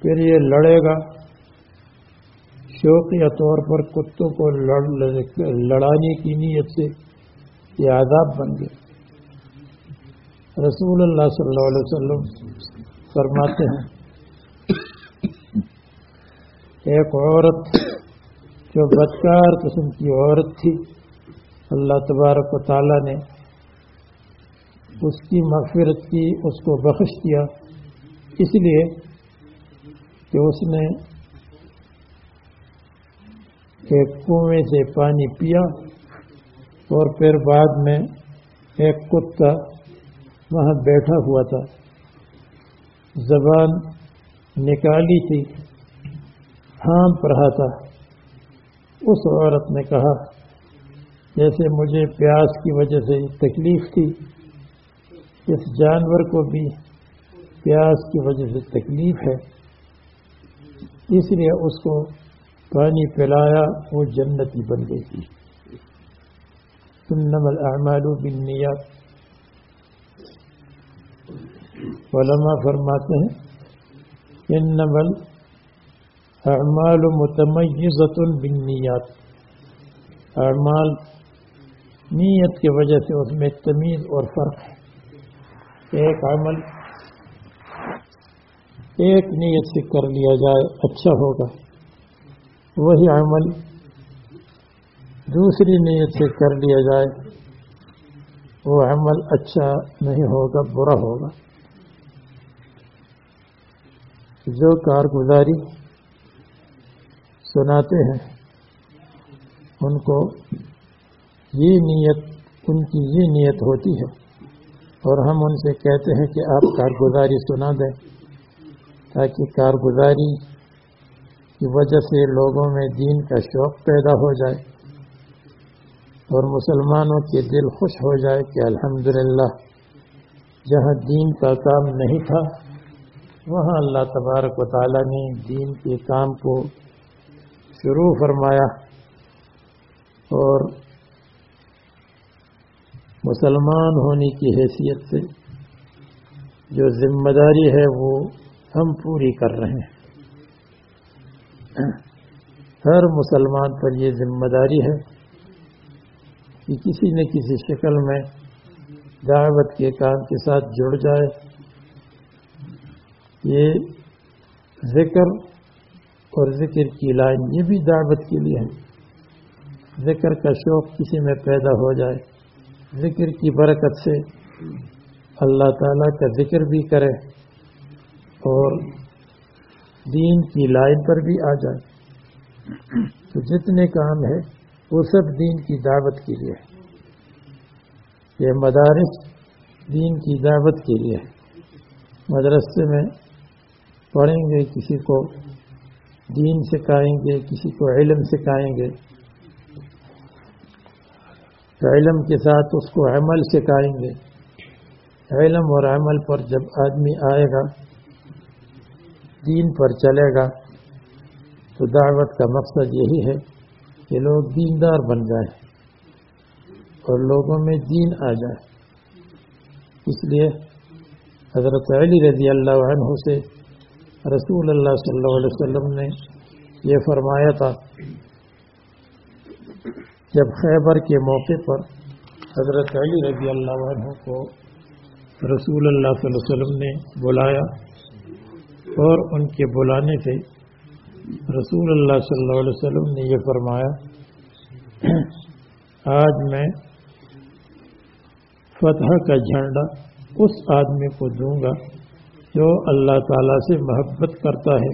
Speaker 5: پھر یہ لڑے گا۔ شوقیہ طور پر کتوں کو لڑانے کی نیت سے یہ عذاب بن گئے رسول اللہ صلی اللہ علیہ وسلم فرماتے ہیں، ایک عورت جو بدکار قسم کی عورت تھی، اللہ تبارک و تعالیٰ نے اس کی مغفرت کی، اس کو بخش دیا۔ اس لیے کہ اس نے ایک کنویں سے پانی پیا اور پھر بعد میں ایک کتا وہاں بیٹھا ہوا تھا۔ زبان نکالی تھی ہانپ رہا تھا۔ اس عورت نے کہا، جیسے مجھے پیاس کی وجہ سے تکلیف تھی، اس جانور کو بھی پیاس کی وجہ سے تکلیف ہے۔ اس لیے اس کو پانی پلایا، وہ جنتی بن گئی تھی۔ انما الاعمال بالنیات۔ علماء فرماتے ہیں، انما الاعمال متمیزت بالنیات۔ اعمال نیت کی وجہ سے اس میں تمیز اور فرق ہے۔ ایک عمل ایک نیت سے کر لیا جائے اچھا ہوگا۔ وہی عمل دوسری نیت سے کر لیا جائے، وہ عمل اچھا نہیں ہوگا، برا ہوگا۔ جو کارگزاری سناتے ہیں، ان کو یہ نیت، ان کی یہ نیت ہوتی ہے۔ اور ہم ان سے کہتے ہیں کہ آپ کارگزاری سنا دیں تاکہ کارگزاری کی وجہ سے لوگوں میں دین کا شوق پیدا ہو جائے اور مسلمانوں کے دل خوش ہو جائے کہ الحمدللہ، جہاں دین کا کام نہیں تھا، وہاں اللہ تبارک و تعالیٰ نے دین کے کام کو شروع فرمایا اور مسلمان ہونے کی حیثیت سے جو ذمہ داری ہے وہ ہم پوری کر رہے ہیں۔ ہر مسلمان پر یہ ذمہ داری ہے کہ کسی نہ کسی شکل میں دعوت کے کام کے ساتھ جڑ جائے۔ یہ ذکر اور ذکر کی لائن یہ بھی دعوت کے لیے ہے۔ ذکر کا شوق کسی میں پیدا ہو جائے۔ ذکر کی برکت سے اللہ تعالیٰ کا ذکر بھی کرے اور دین کی لائن پر بھی آ جائے۔ تو جتنے کام ہے وہ سب دین کی دعوت کے لیے یہ مدارس دین کی دعوت کے لیے مدرسے میں پڑھیں گے، کسی کو دین سکھائیں گے، کسی کو علم سکھائیں گے۔ تو علم کے ساتھ اس کو عمل سکھائیں گے۔ علم اور عمل پر جب آدمی آئے گا دین پر چلے گا۔ تو دعوت کا مقصد یہی ہے کہ لوگ دیندار بن جائیں اور لوگوں میں دین آ جائے۔ اس لیے حضرت علی رضی اللہ عنہ سے رسول اللہ صلی اللہ علیہ وسلم نے یہ فرمایا تھا، جب خیبر کے موقع پر حضرت علی رضی اللہ عنہ کو رسول اللہ صلی اللہ علیہ وسلم نے بلایا اور ان کے بلانے سے رسول اللہ صلی اللہ علیہ وسلم نے یہ فرمایا، آج میں فتح کا جھنڈا اس آدمی کو دوں گا جو اللہ تعالیٰ سے محبت کرتا ہے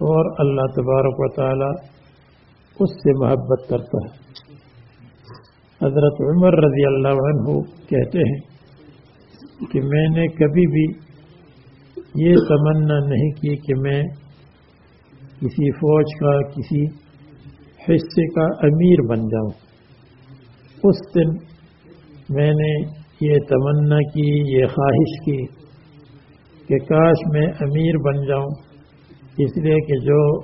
Speaker 5: اور اللہ تبارک و تعالیٰ اس سے محبت کرتا ہے۔ حضرت عمر رضی اللہ عنہ کہتے ہیں کہ میں نے کبھی بھی یہ تمنا نہیں کی کہ میں کسی فوج کا، کسی حصے کا امیر بن جاؤں۔ اس دن میں نے یہ تمنا کی، یہ خواہش کی کہ کاش میں امیر بن جاؤں۔ اس لیے کہ جو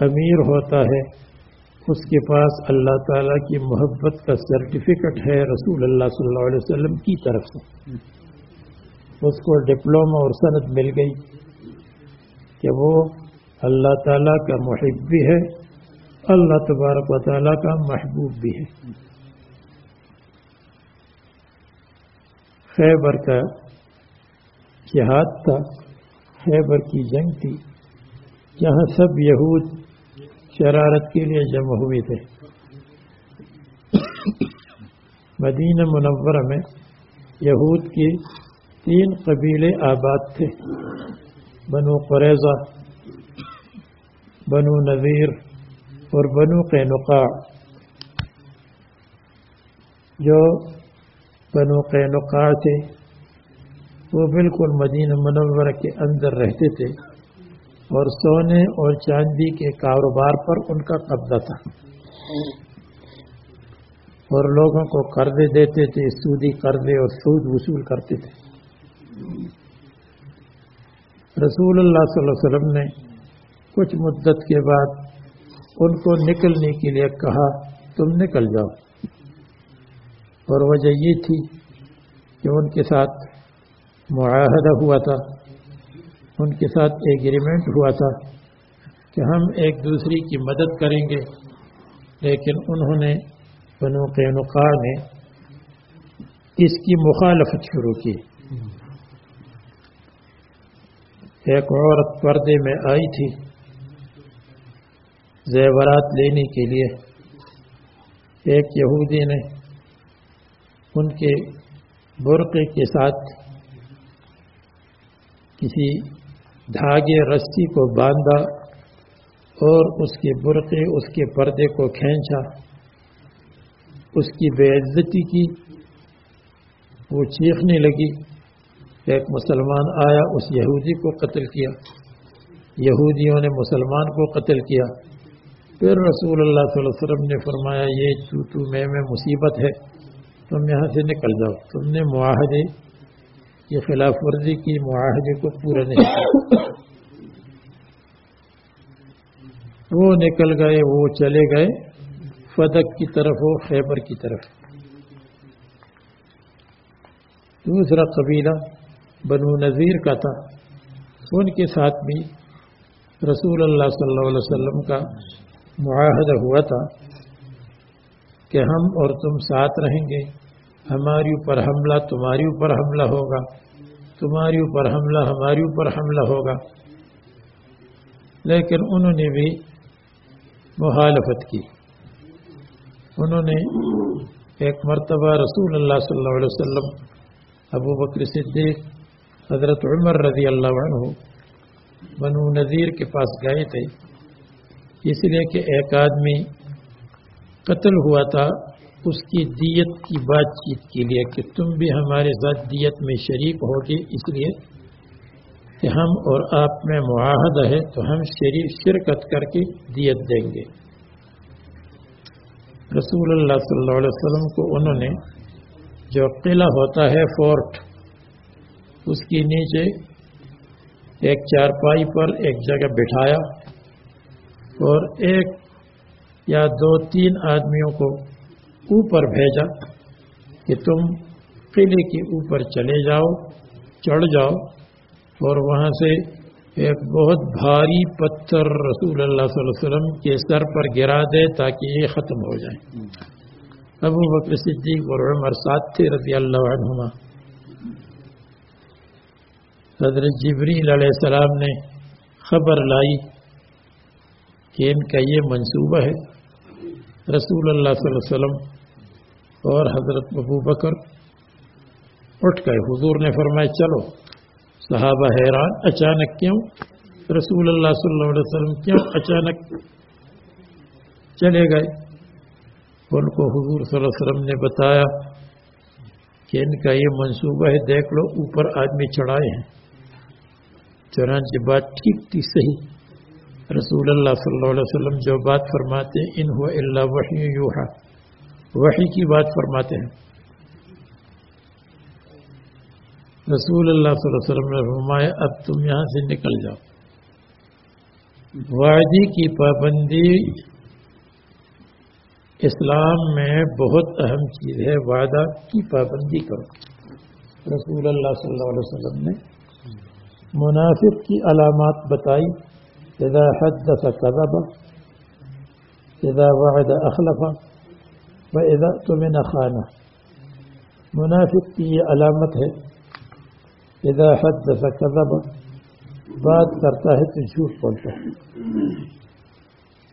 Speaker 5: امیر ہوتا ہے، اس کے پاس اللہ تعالیٰ کی محبت کا سرٹیفکیٹ ہے رسول اللہ صلی اللہ علیہ وسلم کی طرف سے۔ اس کو ڈپلوما اور صنعت مل گئی کہ وہ اللہ تعالیٰ کا محب بھی ہے، اللہ تبارک و تعالیٰ کا محبوب بھی ہے۔ خیبر کا جہاد تھا، خیبر کی جنگ تھی، جہاں سب یہود شرارت کے لیے جمع ہوئے تھے۔ مدینہ منورہ میں یہود کے تین قبیلے آباد تھے۔ بنو قریضہ بنو نذیر اور بنو قینقاع۔ جو بنو قینقاع تھے، وہ بالکل مدینہ منورہ کے اندر رہتے تھے اور سونے اور چاندی کے کاروبار پر ان کا قبضہ تھا۔ اور لوگوں کو قرضے دیتے تھے، سودی قرضے اور سود وصول کرتے تھے۔ رسول اللہ صلی اللہ علیہ وسلم نے کچھ مدت کے بعد ان کو نکلنے کے لیے کہا، تم نکل جاؤ۔ اور وجہ یہ تھی کہ ان کے ساتھ معاہدہ ہوا تھا۔ ان کے ساتھ ایگریمنٹ ہوا تھا کہ ہم ایک دوسری کی مدد کریں گے۔ لیکن انہوں نے بنو قینقاع نے اس کی مخالفت شروع کی۔ ایک عورت پردے میں آئی تھی، زیورات لینے کے لیے۔ ایک یہودی نے ان کے برقے کے ساتھ کسی دھاگے رسی کو باندھا اور اس کے برقے اس کے پردے کو کھینچا۔ اس کی بے عزتی کی وہ چیخنے لگی۔ ایک مسلمان آیا، اس یہودی کو قتل کیا۔ یہودیوں نے مسلمان کو قتل کیا۔ پھر رسول اللہ صلی اللہ علیہ وسلم نے فرمایا، یہ تو تو میں میں مصیبت ہے، تم یہاں سے نکل جاؤ۔ تم نے معاہدے، یہ خلاف ورزی کی معاہدے کو پورا نہیں کیا۔ وہ نکل گئے، وہ چلے گئے، فدق کی طرف ہو خیبر کی طرف۔ دوسرا قبیلہ بنو نذیر کا تھا، ان کے ساتھ بھی رسول اللہ صلی اللہ علیہ وسلم کا معاہدہ ہوا تھا کہ ہم اور تم ساتھ رہیں گے، ہماری اوپر حملہ تمہاری اوپر حملہ ہوگا، تمہاری اوپر حملہ ہماری اوپر حملہ ہوگا۔ لیکن انہوں نے بھی مخالفت کی۔ انہوں نے ایک مرتبہ رسول اللہ صلی اللہ علیہ وسلم، ابو بکر صدیق حضرت عمر رضی اللہ عنہ بنو نذیر کے پاس گئے تھے۔ اس لیے کہ ایک آدمی قتل ہوا تھا، اس کی دیت کی بات چیت کے لیے کہ تم بھی ہمارے ساتھ دیت میں شریک ہوگے، اس لیے کہ ہم اور آپ میں معاہدہ ہے تو ہم شریف شرکت کر کے دیت دیں گے۔ رسول اللہ صلی اللہ علیہ وسلم کو انہوں نے جو قلعہ ہوتا ہے، فورٹ اس کی نیچے ایک چارپائی پر ایک جگہ بٹھایا اور ایک یا دو تین آدمیوں کو اوپر بھیجا کہ تم قلعے کے اوپر چلے جاؤ چڑھ جاؤ اور وہاں سے ایک بہت بھاری پتھر رسول اللہ صلی اللہ علیہ وسلم کے سر پر گرا دے تاکہ یہ ختم ہو جائے۔ ابو بکر صدیق اور عمر ساتھ تھے رضی اللہ عنہما۔ حضرت جبریل علیہ السلام نے خبر لائی کہ ان کا یہ منصوبہ ہے۔ رسول اللہ صلی اللہ علیہ وسلم اور حضرت ابو بکر اٹھ گئے۔ حضور نے فرمایا، چلو، صحابہ حیران، اچانک کیوں؟ رسول اللہ صلی اللہ علیہ وسلم کیوں اچانک چلے گئے؟ ان کو حضور صلی اللہ علیہ وسلم نے بتایا کہ ان کا یہ منصوبہ ہے۔ دیکھ لو، اوپر آدمی چڑھائے ہیں۔ چنانچہ بات ٹھیک تھی، صحیح۔ رسول اللہ صلی اللہ علیہ وسلم جو بات فرماتے، ان ہو اللہ وحی یوحا۔ وحی کی بات فرماتے ہیں۔ رسول اللہ صلی اللہ علیہ وسلم نے فرمایا، اب تم یہاں سے نکل جاؤ۔ وعدی کی پابندی اسلام میں بہت اہم چیز ہے، وعدہ کی پابندی کرو۔ رسول اللہ صلی اللہ علیہ وسلم نے منافق کی علامات بتائی، اذا حدث كذب، اذا وعد اخلف وَإِذَا تُمِنَ خَانَ منافق کی یہ علامت ہے، اذا حدث كذب بات کرتا ہے تو جھوٹ بولتا ہے.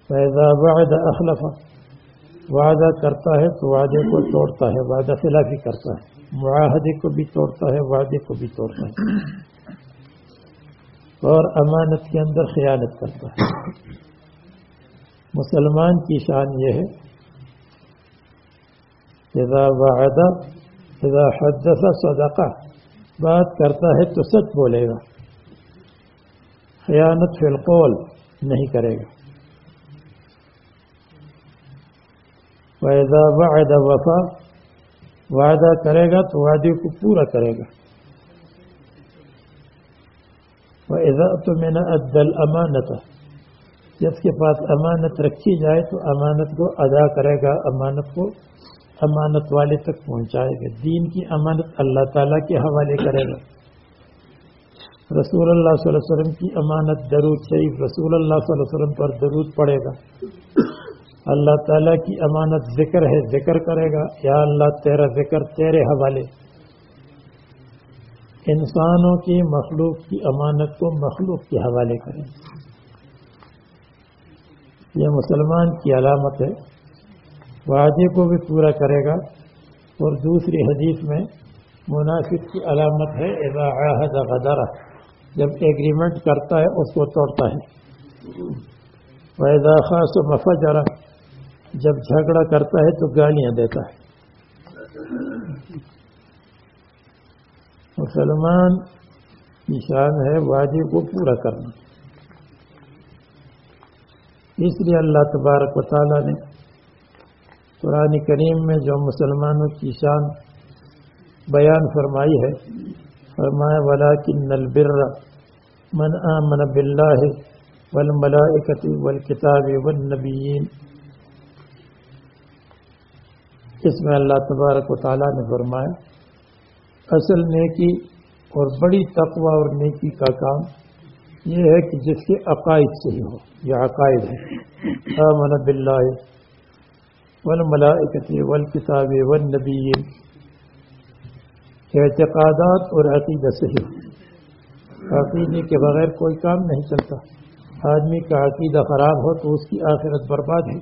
Speaker 5: فَإِذَا وَعَدَ أَخْلَفَ، وعدہ کرتا ہے تو وعدے کو توڑتا ہے، وعدہ خلافی کرتا ہے، معاہدے کو بھی توڑتا ہے، وعدے کو بھی توڑتا ہے. اور امانت کے اندر خیانت کرتا ہے۔ مسلمان کی شان یہ ہے اذا وعد، اذا حدث صدقہ، بات کرتا ہے تو سچ بولے گا۔ خیانت فی القول نہیں کرے گا۔ وَإِذَا وَعَدَ وفا، وعدہ کرے گا تو وعدے کو پورا کرے گا۔ وَإِذَا تُمِنَ أَدَّ الْأَمَانَةَ۔ جس کے پاس امانت رکھی جائے تو امانت کو ادا کرے گا، امانت کو امانت والے تک پہنچائے گا۔ دین کی امانت اللہ تعالیٰ کے حوالے کرے گا۔ رسول اللہ صلی اللہ علیہ وسلم کی امانت درود شریف رسول اللہ صلی اللہ علیہ وسلم پر درود پڑے گا۔ اللہ تعالیٰ کی امانت ذکر ہے، ذکر کرے گا۔ یا اللہ، تیرا ذکر تیرے حوالے۔ انسانوں کی مخلوق کی امانت کو مخلوق کے حوالے کریں۔ یہ مسلمان کی علامت ہے۔ وعدے کو بھی پورا کرے گا۔ اور دوسری حدیث میں مناسب کی علامت ہے، اذا عاہد غدرہ جب ایگریمنٹ کرتا ہے، اس کو توڑتا ہے۔ ویزا خاص و مفجرہ جب جھگڑا کرتا ہے تو گالیاں دیتا ہے۔ مسلمان کی شان ہے وعدے کو پورا کرنا۔ اس لیے اللہ تبارک و تعالیٰ نے قرآن کریم میں جو مسلمانوں کی شان بیان فرمائی ہے، فرمایا ولا نل بر من آمن باللہ والملائکت والکتاب والنبیین اس میں اللہ تبارک و تعالیٰ نے فرمایا اصل نیکی اور بڑی تقوی اور نیکی کا کام یہ ہے کہ جس کے عقائد سے ہی ہو یہ عقائد ہے آمن باللہ والملائکت والکتاب والنبی اعتقادات اور عقیدہ صحیح عقیدے کے بغیر کوئی کام نہیں چلتا۔ آدمی کا عقیدہ خراب ہو تو اس کی آخرت برباد ہے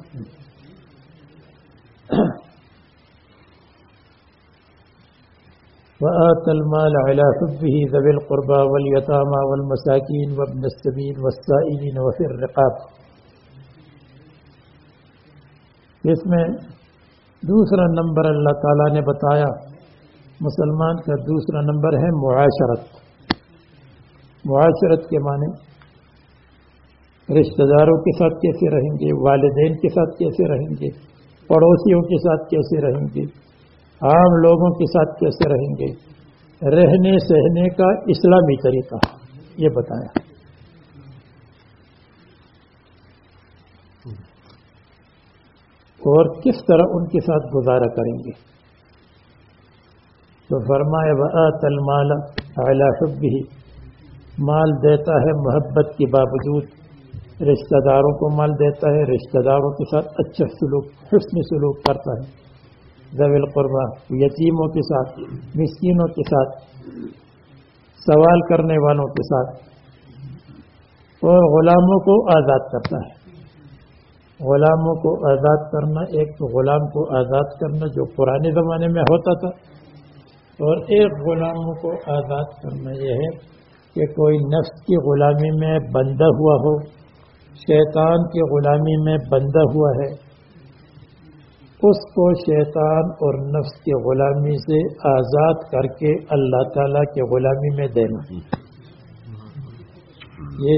Speaker 5: وآت المال على حبه ذوي القربى واليتامى والمساكين وابن السبيل والسائلين وفي الرقاب اس میں دوسرا نمبر اللہ تعالیٰ نے بتایا، مسلمان کا دوسرا نمبر ہے معاشرت۔ معاشرت کے معنی، رشتہ داروں کے ساتھ کیسے رہیں گے؟ والدین کے ساتھ کیسے رہیں گے؟ پڑوسیوں کے ساتھ کیسے رہیں گے؟ عام لوگوں کے ساتھ کیسے رہیں گے؟ رہنے سہنے کا اسلامی طریقہ، یہ بتایا۔ اور کس طرح ان کے ساتھ گزارا کریں گے؟ تو فرمائے بآت المال اعلی حب ہی مال دیتا ہے محبت کے باوجود، رشتہ داروں کو مال دیتا ہے، رشتہ داروں کے ساتھ اچھا سلوک، حسن سلوک کرتا ہے۔ ذویل القربہ، یتیموں کے ساتھ، مسکینوں کے ساتھ، سوال کرنے والوں کے ساتھ، اور غلاموں کو آزاد کرتا ہے۔ غلاموں کو آزاد کرنا ایک تو غلام کو آزاد کرنا جو پرانے زمانے میں ہوتا تھا۔ اور ایک غلاموں کو آزاد کرنا یہ ہے کہ کوئی نفس کی غلامی میں بندہ ہوا ہو، شیطان کی غلامی میں بندہ ہوا ہے اس کو شیطان اور نفس کی غلامی سے آزاد کر کے اللہ تعالی کے غلامی میں دینا۔ یہ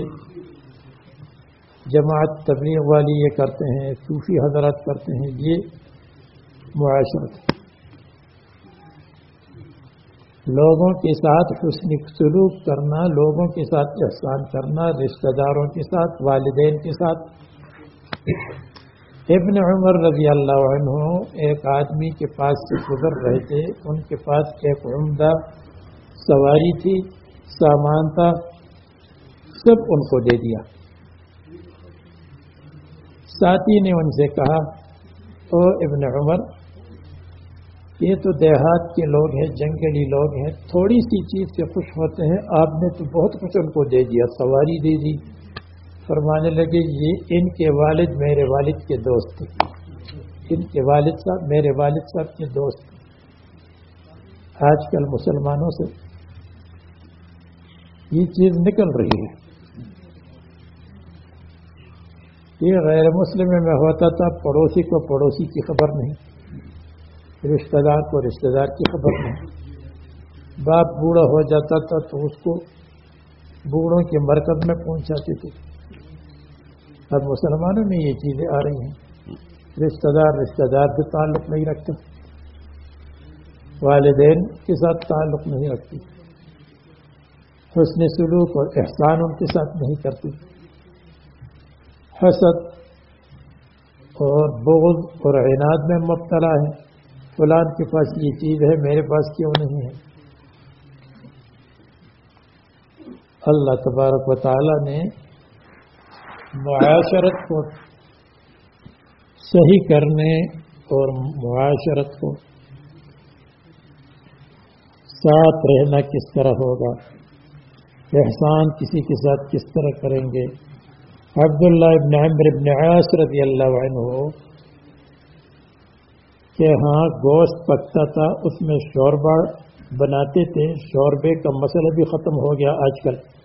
Speaker 5: جماعت تبلیغ والی یہ کرتے ہیں، صوفی حضرات کرتے ہیں، یہ معاشرت۔ لوگوں کے ساتھ حسن سلوک کرنا، لوگوں کے ساتھ احسان کرنا، رشتہ داروں کے ساتھ، والدین کے ساتھ۔ ابن عمر رضی اللہ عنہ ایک آدمی کے پاس سے گزر رہے تھے۔ ان کے پاس ایک عمدہ سواری تھی، سامان تھا، سب ان کو دے دیا۔ ساتھی نے ان سے کہا، او ابن عمر، یہ تو دیہات کے لوگ ہیں، جنگلی لوگ ہیں، تھوڑی سی چیز سے خوش ہوتے ہیں، آپ نے تو بہت کچھ ان کو دے دیا، سواری دے دی۔ فرمانے لگے، یہ ان کے والد میرے والد کے دوست تھے۔ ان کے والد صاحب میرے والد صاحب کے دوست تھے۔ آج کل مسلمانوں سے یہ چیز نکل رہی ہے۔ یہ غیر مسلم میں ہوتا تھا، پڑوسی کو پڑوسی کی خبر نہیں، رشتہ دار کو رشتہ دار کی خبر نہیں۔ باپ بوڑھا ہو جاتا تھا تو اس کو بوڑھوں کے مرکز میں پہنچاتے تھے۔ اب مسلمانوں میں یہ چیزیں آ رہی ہیں۔ رشتہ دار رشتہ دار سے تعلق نہیں رکھتے۔ والدین کے ساتھ تعلق نہیں رکھتی حسن سلوک اور احسان ان کے ساتھ نہیں کرتی حسد اور بغض اور عناد میں مبتلا ہے فلان کے پاس یہ چیز ہے، میرے پاس کیوں نہیں ہے؟ اللہ تبارک و تعالی نے معاشرت کو صحیح کرنے اور معاشرت کو ساتھ رہنا کس طرح ہوگا؟ احسان کسی کے ساتھ کس طرح کریں گے؟ عبداللہ ابن عمر ابن عاص رضی اللہ عنہ کہ ہاں گوشت پکتا تھا، اس میں شوربہ بناتے تھے، شوربے کا مسئلہ بھی ختم ہو گیا آج کل۔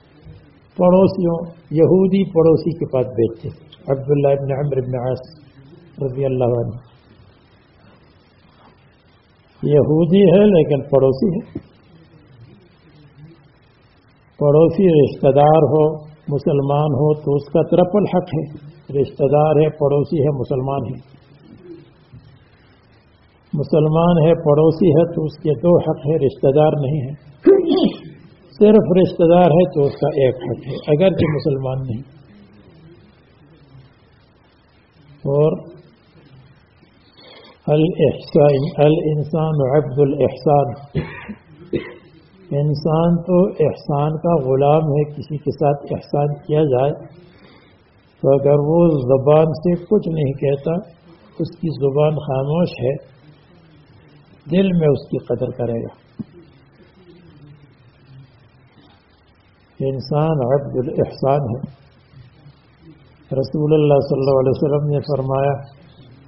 Speaker 5: پڑوسیوں، یہودی پڑوسی کے پاس بیٹھتے عبداللہ ابن عمر ابن عاص رضی اللہ عنہ۔ یہودی ہے لیکن پڑوسی ہے۔ پڑوسی رشتہ دار ہو، مسلمان ہو تو اس کا طرف الحق ہے۔ رشتہ دار ہے، پڑوسی ہے، مسلمان ہے۔ مسلمان ہے، پڑوسی ہے تو اس کے دو حق ہے رشتہ دار نہیں ہے صرف رشتہ دار ہے تو اس کا ایک حق ہے، اگرچہ مسلمان نہیں۔ اور الحسان الانسان عبد الاحسان۔ انسان تو احسان کا غلام ہے، کسی کے ساتھ احسان کیا جائے تو اگر وہ زبان سے کچھ نہیں کہتا، اس کی زبان خاموش ہے، دل میں اس کی قدر کرے گا۔ انسان عبد الاحسان ہے۔ رسول اللہ صلی اللہ علیہ وسلم نے فرمایا،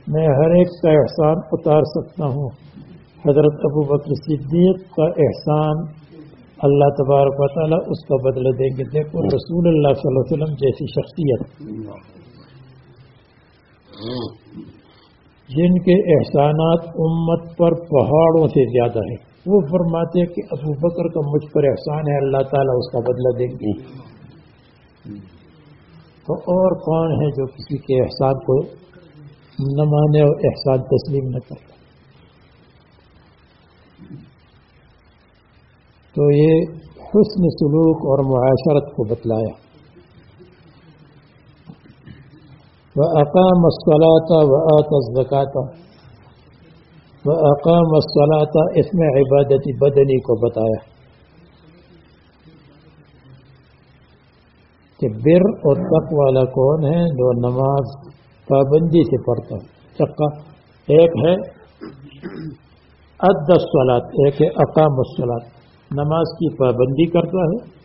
Speaker 5: میں ہر ایک کا احسان اتار سکتا ہوں۔ حضرت ابو بکر صدیق کا احسان اللہ تبارک و تعالیٰ اس کا بدلہ دیں گے۔ دیکھو، رسول اللہ صلی اللہ علیہ وسلم جیسی شخصیت۔ جن کے احسانات امت پر پہاڑوں سے زیادہ ہے وہ فرماتے کہ ابو بکر کا مجھ پر احسان ہے، اللہ تعالیٰ اس کا بدلہ دیں گے تو اور کون ہے جو کسی کے احسان کو نہ مانے اور احسان تسلیم نہ کرتا تو یہ حسن سلوک اور معاشرت کو بتلایا۔ وہ اقام مسلاتا و آتا اقام مسلاتا اس میں عبادتی بدنی کو بتایا کہ بر اور تق والا کون ہے جو نماز پابندی سے پڑھتا ہے؟ چکا۔ ایک ہے اد سولاد ایک ہے اقام السلاد نماز کی پابندی کرتا ہے۔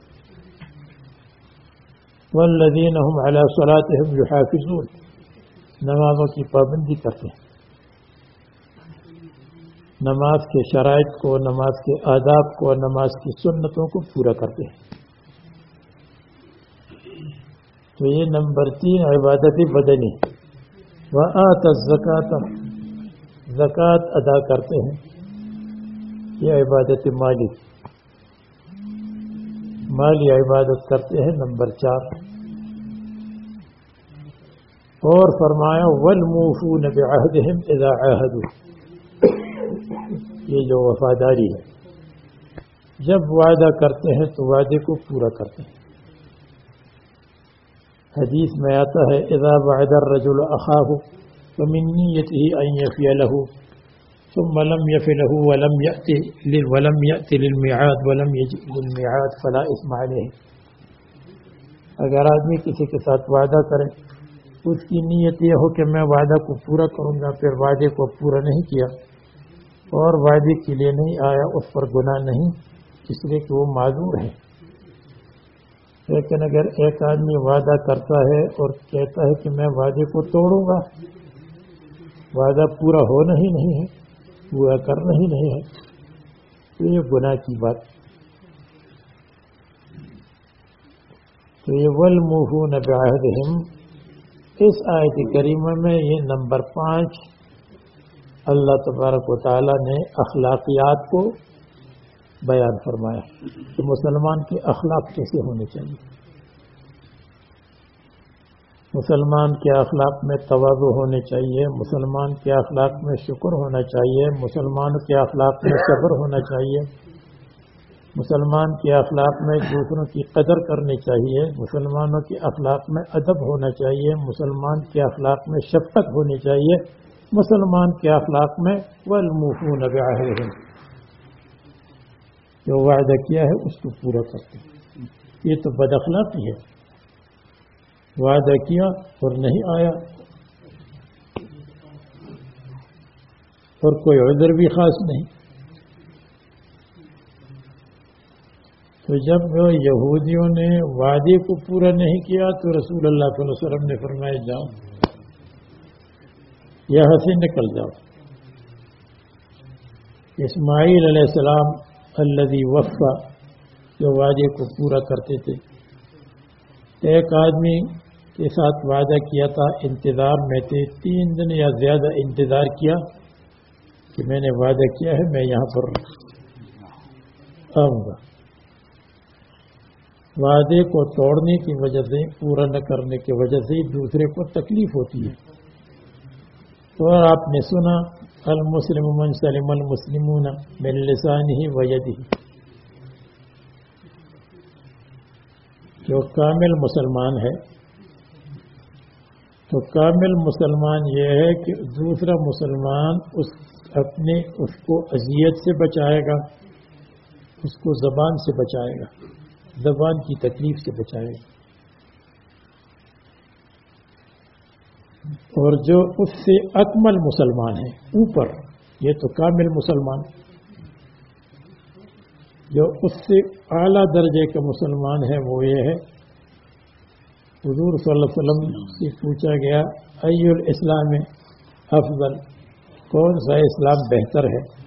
Speaker 5: والذین هم علی صلاتهم یحافظون۔ نمازوں کی پابندی کرتے ہیں۔ نماز کے شرائط کو، نماز کے آداب کو، نماز کی سنتوں کو پورا کرتے ہیں۔ تو یہ نمبر تین عبادت بدنی۔ وہ آتا زکات زکوٰۃ ادا کرتے ہیں۔ یہ عبادت مالی۔ مالی عبادت کرتے ہیں نمبر چار۔ اور فرمایا ول موفو نب اذا عہد یہ جو وفاداری ہے۔ جب وعدہ کرتے ہیں تو وعدے کو پورا کرتے ہیں۔ حدیث میں آتا ہے، اذا بعد الرجل اخاه فمن نيته ان يفي له، ثم لم يفي له ولم يأتي ولم يأتي للميعاد ولم يجئ للميعاد فلا اسم عليه اگر آدمی کسی کے ساتھ وعدہ کرے، اس کی نیت یہ ہو کہ میں وعدہ کو پورا کروں گا، پھر وعدے کو پورا نہیں کیا۔ اور وعدے کے لیے نہیں آیا، اس پر گناہ نہیں، اس لیے کہ وہ معذور ہے۔ لیکن اگر ایک آدمی وعدہ کرتا ہے اور کہتا ہے کہ میں وعدے کو توڑوں گا، وعدہ پورا ہونا ہی نہیں ہے، پورا کرنا ہی نہیں ہے، تو یہ گناہ کی بات۔ تو یہ ول منہ اس آیت کریمہ میں یہ نمبر پانچ اللہ تبارک و تعالیٰ نے اخلاقیات کو بیان فرمایا کہ مسلمان کے اخلاق کیسے ہونے چاہیے؟ مسلمان کے اخلاق میں توازو ہونے چاہیے، مسلمان کے اخلاق میں شکر ہونا چاہیے، مسلمان کے اخلاق میں صبر ہونا چاہیے، مسلمان کے اخلاق میں دوسروں کی قدر کرنی چاہیے، مسلمانوں کے اخلاق میں ادب ہونا چاہیے، مسلمان کے اخلاق میں شفقت ہونی چاہیے مسلمان کے اخلاق میں ولمفون ہیں جو وعدہ کیا ہے اس کو پورا کرتے ہیں۔ یہ تو بد اخلاقی ہے۔ وعدہ کیا اور نہیں آیا۔ اور کوئی عذر بھی خاص نہیں۔ تو جب یہودیوں نے وعدے کو پورا نہیں کیا تو رسول اللہ صلی اللہ علیہ وسلم نے فرمایا، جاؤ۔ یہاں سے نکل جاؤ۔ اسماعیل علیہ السلام الذي وفا جو وعدے کو پورا کرتے تھے۔ ایک آدمی کے ساتھ وعدہ کیا تھا، انتظار میں تھے۔ تین دن یا زیادہ انتظار کیا کہ میں نے وعدہ کیا ہے، میں یہاں پر آؤں گا۔ وعدے کو توڑنے کی وجہ سے، پورا نہ کرنے کی وجہ سے دوسرے کو تکلیف ہوتی ہے۔ اور آپ نے سنا، المسلم من سلم المسلمون من لسانه ويده۔ جو کامل مسلمان ہے، تو کامل مسلمان یہ ہے کہ دوسرا مسلمان اس اپنے، اس کو اذیت سے بچائے گا، اس کو زبان سے بچائے گا، زبان کی تکلیف سے بچائے گا۔ اور جو اس سے اکمل مسلمان ہے، اوپر، یہ تو کامل مسلمان۔ جو اس سے اعلیٰ درجے کا مسلمان ہے، وہ یہ ہے۔ حضور صلی اللہ علیہ وسلم سے پوچھا گیا ای الاسلام افضل؟ کون سا اسلام بہتر ہے؟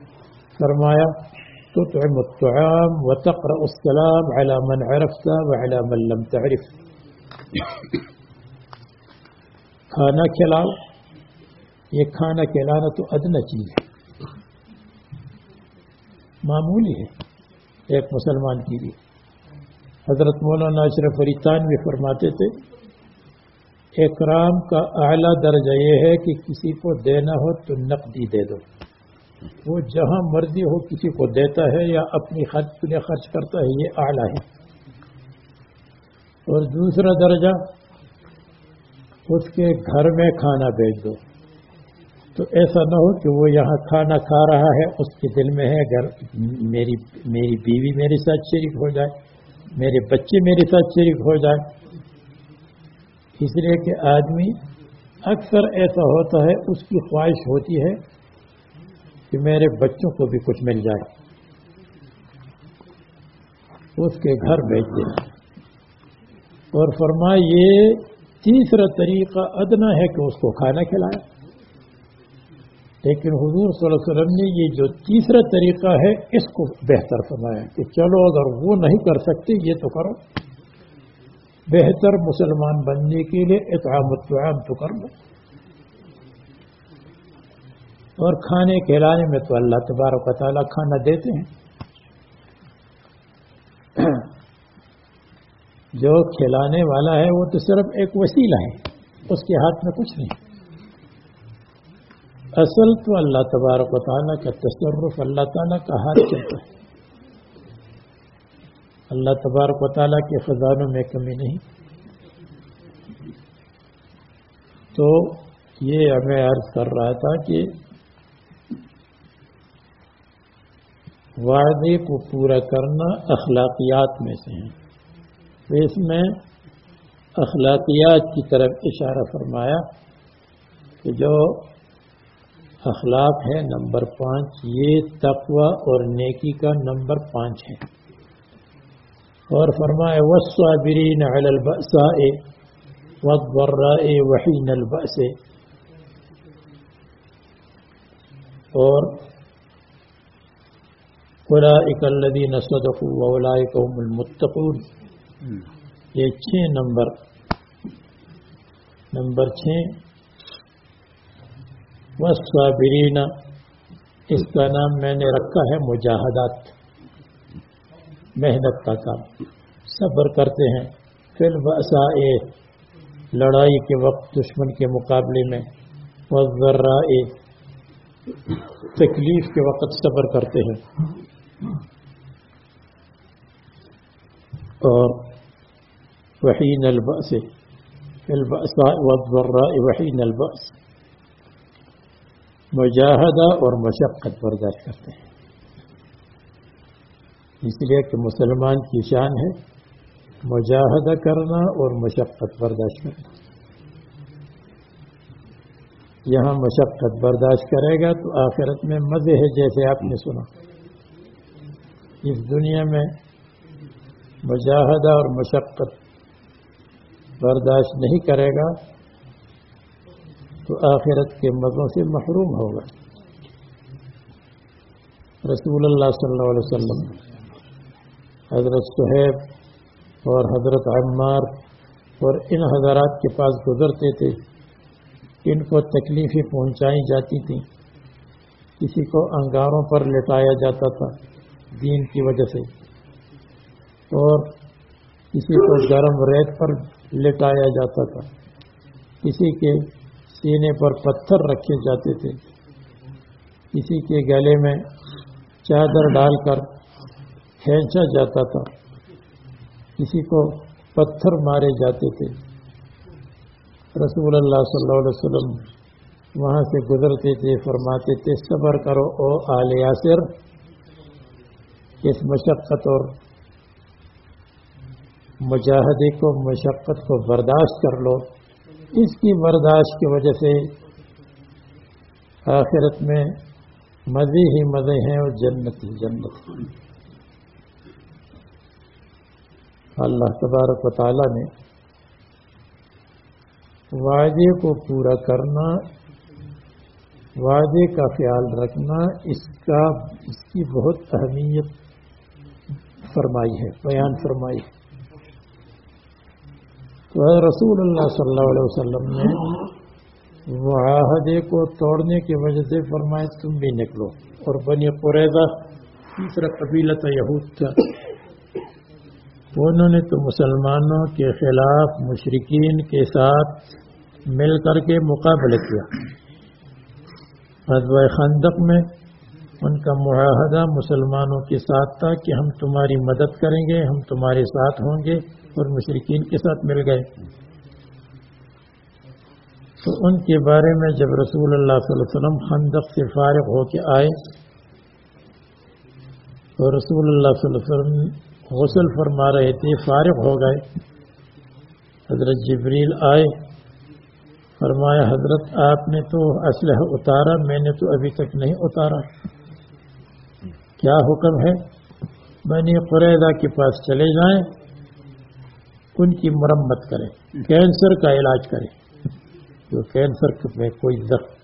Speaker 5: فرمایا، تطعم الطعام وتقرأ السلام على من عرفت وعلى من لم تعرف. کھانا کھلاؤ، یہ کھانا کھلانا تو ادنا چیز ہے۔ معمولی ہے، ایک مسلمان کی بھی حضرت مولانا اشرف علی بھی فرماتے تھے اکرام کا اعلیٰ درجہ یہ ہے کہ کسی کو دینا ہو تو نقدی دے دو۔ وہ جہاں مرضی ہو کسی کو دیتا ہے یا اپنی خرچ کے لیے خرچ کرتا ہے، یہ اعلیٰ ہے۔ اور دوسرا درجہ اس کے گھر میں کھانا بھیج دو۔ تو ایسا نہ ہو کہ وہ یہاں کھانا کھا رہا ہے، اس کے دل میں ہے گھر میری میری بیوی میرے ساتھ شریک ہو جائے، میرے بچے میرے ساتھ شریک ہو جائے۔ اس لیے کہ آدمی اکثر ایسا ہوتا ہے، اس کی خواہش ہوتی ہے کہ میرے بچوں کو بھی کچھ مل جائے۔ اس کے گھر بھیج دینا اور فرمائے، یہ تیسرا طریقہ ادنا ہے کہ اس کو کھانا کھلایا لیکن حضور صلی اللہ علیہ وسلم نے یہ جو تیسرا طریقہ ہے، اس کو بہتر فرمایا کہ چلو اگر وہ نہیں کر سکتے، یہ تو کرو۔ بہتر مسلمان بننے کے لیے اطعام الطعام تو کر لو۔ اور کھانے کھلانے میں تو اللہ تبارک و تعالیٰ کھانا دیتے ہیں۔ جو کھلانے والا ہے وہ تو صرف ایک وسیلہ ہے، اس کے ہاتھ میں کچھ نہیں۔ اصل تو اللہ تبارک و تعالیٰ کا تصرف، اللہ تعالیٰ کا ہاتھ چلتا ہے۔ اللہ تبارک و تعالیٰ کے خزانوں میں کمی نہیں۔ تو یہ ہمیں عرض کر رہا تھا کہ وعدے کو پورا کرنا اخلاقیات میں سے ہیں اس میں اخلاقیات کی طرف اشارہ فرمایا کہ جو اخلاق ہے نمبر پانچ، یہ تقوی اور نیکی کا نمبر پانچ ہے اور فرمائے والصابرین علی البأساء والضراء وحین البأس۔ اور اولئک الذین صدقوا واولئک هم المتقون۔ یہ چھ نمبر نمبر چھ۔ والصابرین، اس کا نام میں نے رکھا ہے مجاہدات، محنت کا کام۔ صبر کرتے ہیں۔ پھر بسا لڑائی کے وقت، دشمن کے مقابلے میں۔ وزرا تکلیف کے وقت صبر کرتے ہیں۔ اور وحین البأس. البأساء والضراء وحین البأس. مجاہدہ اور مشقت برداشت کرتے ہیں. اس لیے کہ مسلمان کی شان ہے مجاہدہ کرنا اور مشقت برداشت کرنا. یہاں مشقت برداشت کرے گا تو آخرت میں مزے ہے جیسے آپ نے سنا. اس دنیا میں مجاہدہ اور مشقت برداشت نہیں کرے گا، تو آخرت کے مزوں سے محروم ہوگا۔ رسول اللہ صلی اللہ علیہ وسلم، حضرت صہیب اور حضرت عمار اور ان حضرات کے پاس گزرتے تھے، ان کو تکلیفیں پہنچائی جاتی تھیں۔ کسی کو انگاروں پر لٹایا جاتا تھا دین کی وجہ سے۔ اور کسی کو گرم ریت پر لٹایا جاتا تھا۔ کسی کے سینے پر پتھر رکھے جاتے تھے۔ کسی کے گلے میں چادر ڈال کر کھینچا جاتا تھا۔ کسی کو پتھر مارے جاتے تھے۔ رسول اللہ صلی اللہ علیہ وسلم وہاں سے گزرتے تھے، فرماتے تھے، صبر کرو او آل یاسر، اس مشقت اور مجاہدے کو مشقت کو برداشت کر لو۔ اس کی برداشت کی وجہ سے آخرت میں مزے ہی مزے ہیں اور جنت ہی جنت۔ اللہ تبارک و تعالیٰ نے وعدے کو پورا کرنا، وعدے کا خیال رکھنا، اس کا، اس کی بہت اہمیت فرمائی ہے، بیان فرمائی ہے۔ تو رسول اللہ صلی اللہ علیہ وسلم نے معاہدے کو توڑنے کی وجہ سے فرمائے تم بھی نکلو اور بنی قریضہ تیسرا قبیلہ تھا یہود تھا۔ انہوں نے تو مسلمانوں کے خلاف مشرقین کے ساتھ مل کر کے مقابلہ کیا۔ غزوہ خندق میں ان کا معاہدہ مسلمانوں کے ساتھ تھا کہ ہم تمہاری مدد کریں گے، ہم تمہارے ساتھ ہوں گے۔ اور مشرقین کے ساتھ مل گئے۔ تو ان کے بارے میں جب رسول اللہ صلی اللہ علیہ وسلم خندق سے فارغ ہو کے آئے، تو رسول اللہ صلی اللہ علیہ وسلم غسل فرما رہے تھے، فارغ ہو گئے۔ حضرت جبریل آئے، فرمایا، حضرت، آپ نے تو اسلحہ اتارا، میں نے تو ابھی تک نہیں اتارا۔ کیا حکم ہے؟ بنی قریدہ کے پاس چلے جائیں۔ ان کی مرمت کریں، کینسر کا علاج کریں۔ جو کینسر میں کوئی زخم،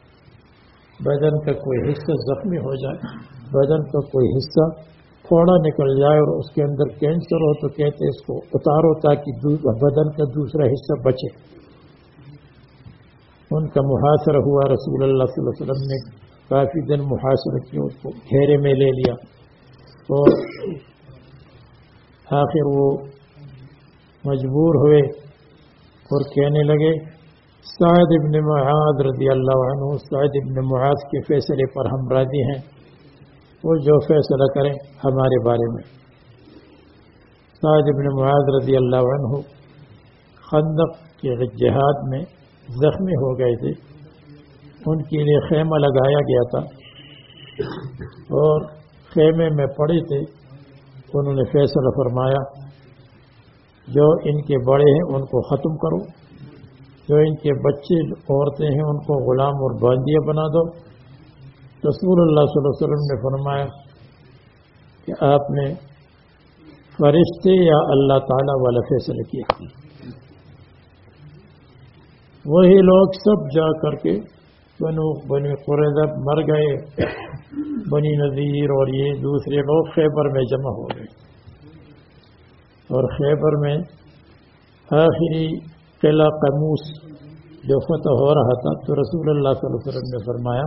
Speaker 5: بدن کا کوئی حصہ زخمی ہو جائے، بدن کا کوئی حصہ تھوڑا نکل جائے اور اس کے اندر کینسر ہو تو کہتے اس کو اتارو تاکہ بدن کا دوسرا حصہ بچے۔ ان کا محاصرہ ہوا، رسول اللہ صلی اللہ علیہ وسلم نے کافی دن محاصرہ کیا اس کو گھیرے میں لے لیا۔ اور آخر وہ مجبور ہوئے اور کہنے لگے، سعد ابن معاذ رضی اللہ عنہ، سعد ابن معاذ کے فیصلے پر ہم راضی ہیں، وہ جو فیصلہ کریں ہمارے بارے میں۔ سعد ابن معاذ رضی اللہ عنہ خندق کے جہاد میں زخمی ہو گئے تھے۔ ان کے لیے خیمہ لگایا گیا تھا اور خیمے میں پڑے تھے۔ انہوں نے فیصلہ فرمایا جو ان کے بڑے ہیں ان کو ختم کرو، جو ان کے بچے عورتیں ہیں ان کو غلام اور باندیا بنا دو۔ رسول اللہ صلی اللہ علیہ وسلم نے فرمایا کہ آپ نے فرشتے یا اللہ تعالی والا فیصلہ کیا۔ وہی لوگ سب جا کر کے بنو، بنی قریضہ مر گئے۔ بنی نذیر اور یہ دوسرے لوگ خیبر میں جمع ہو گئے۔ اور خیبر میں آخری قلعہ قموس جو فتح ہو رہا تھا، تو رسول اللہ صلی اللہ علیہ وسلم نے فرمایا،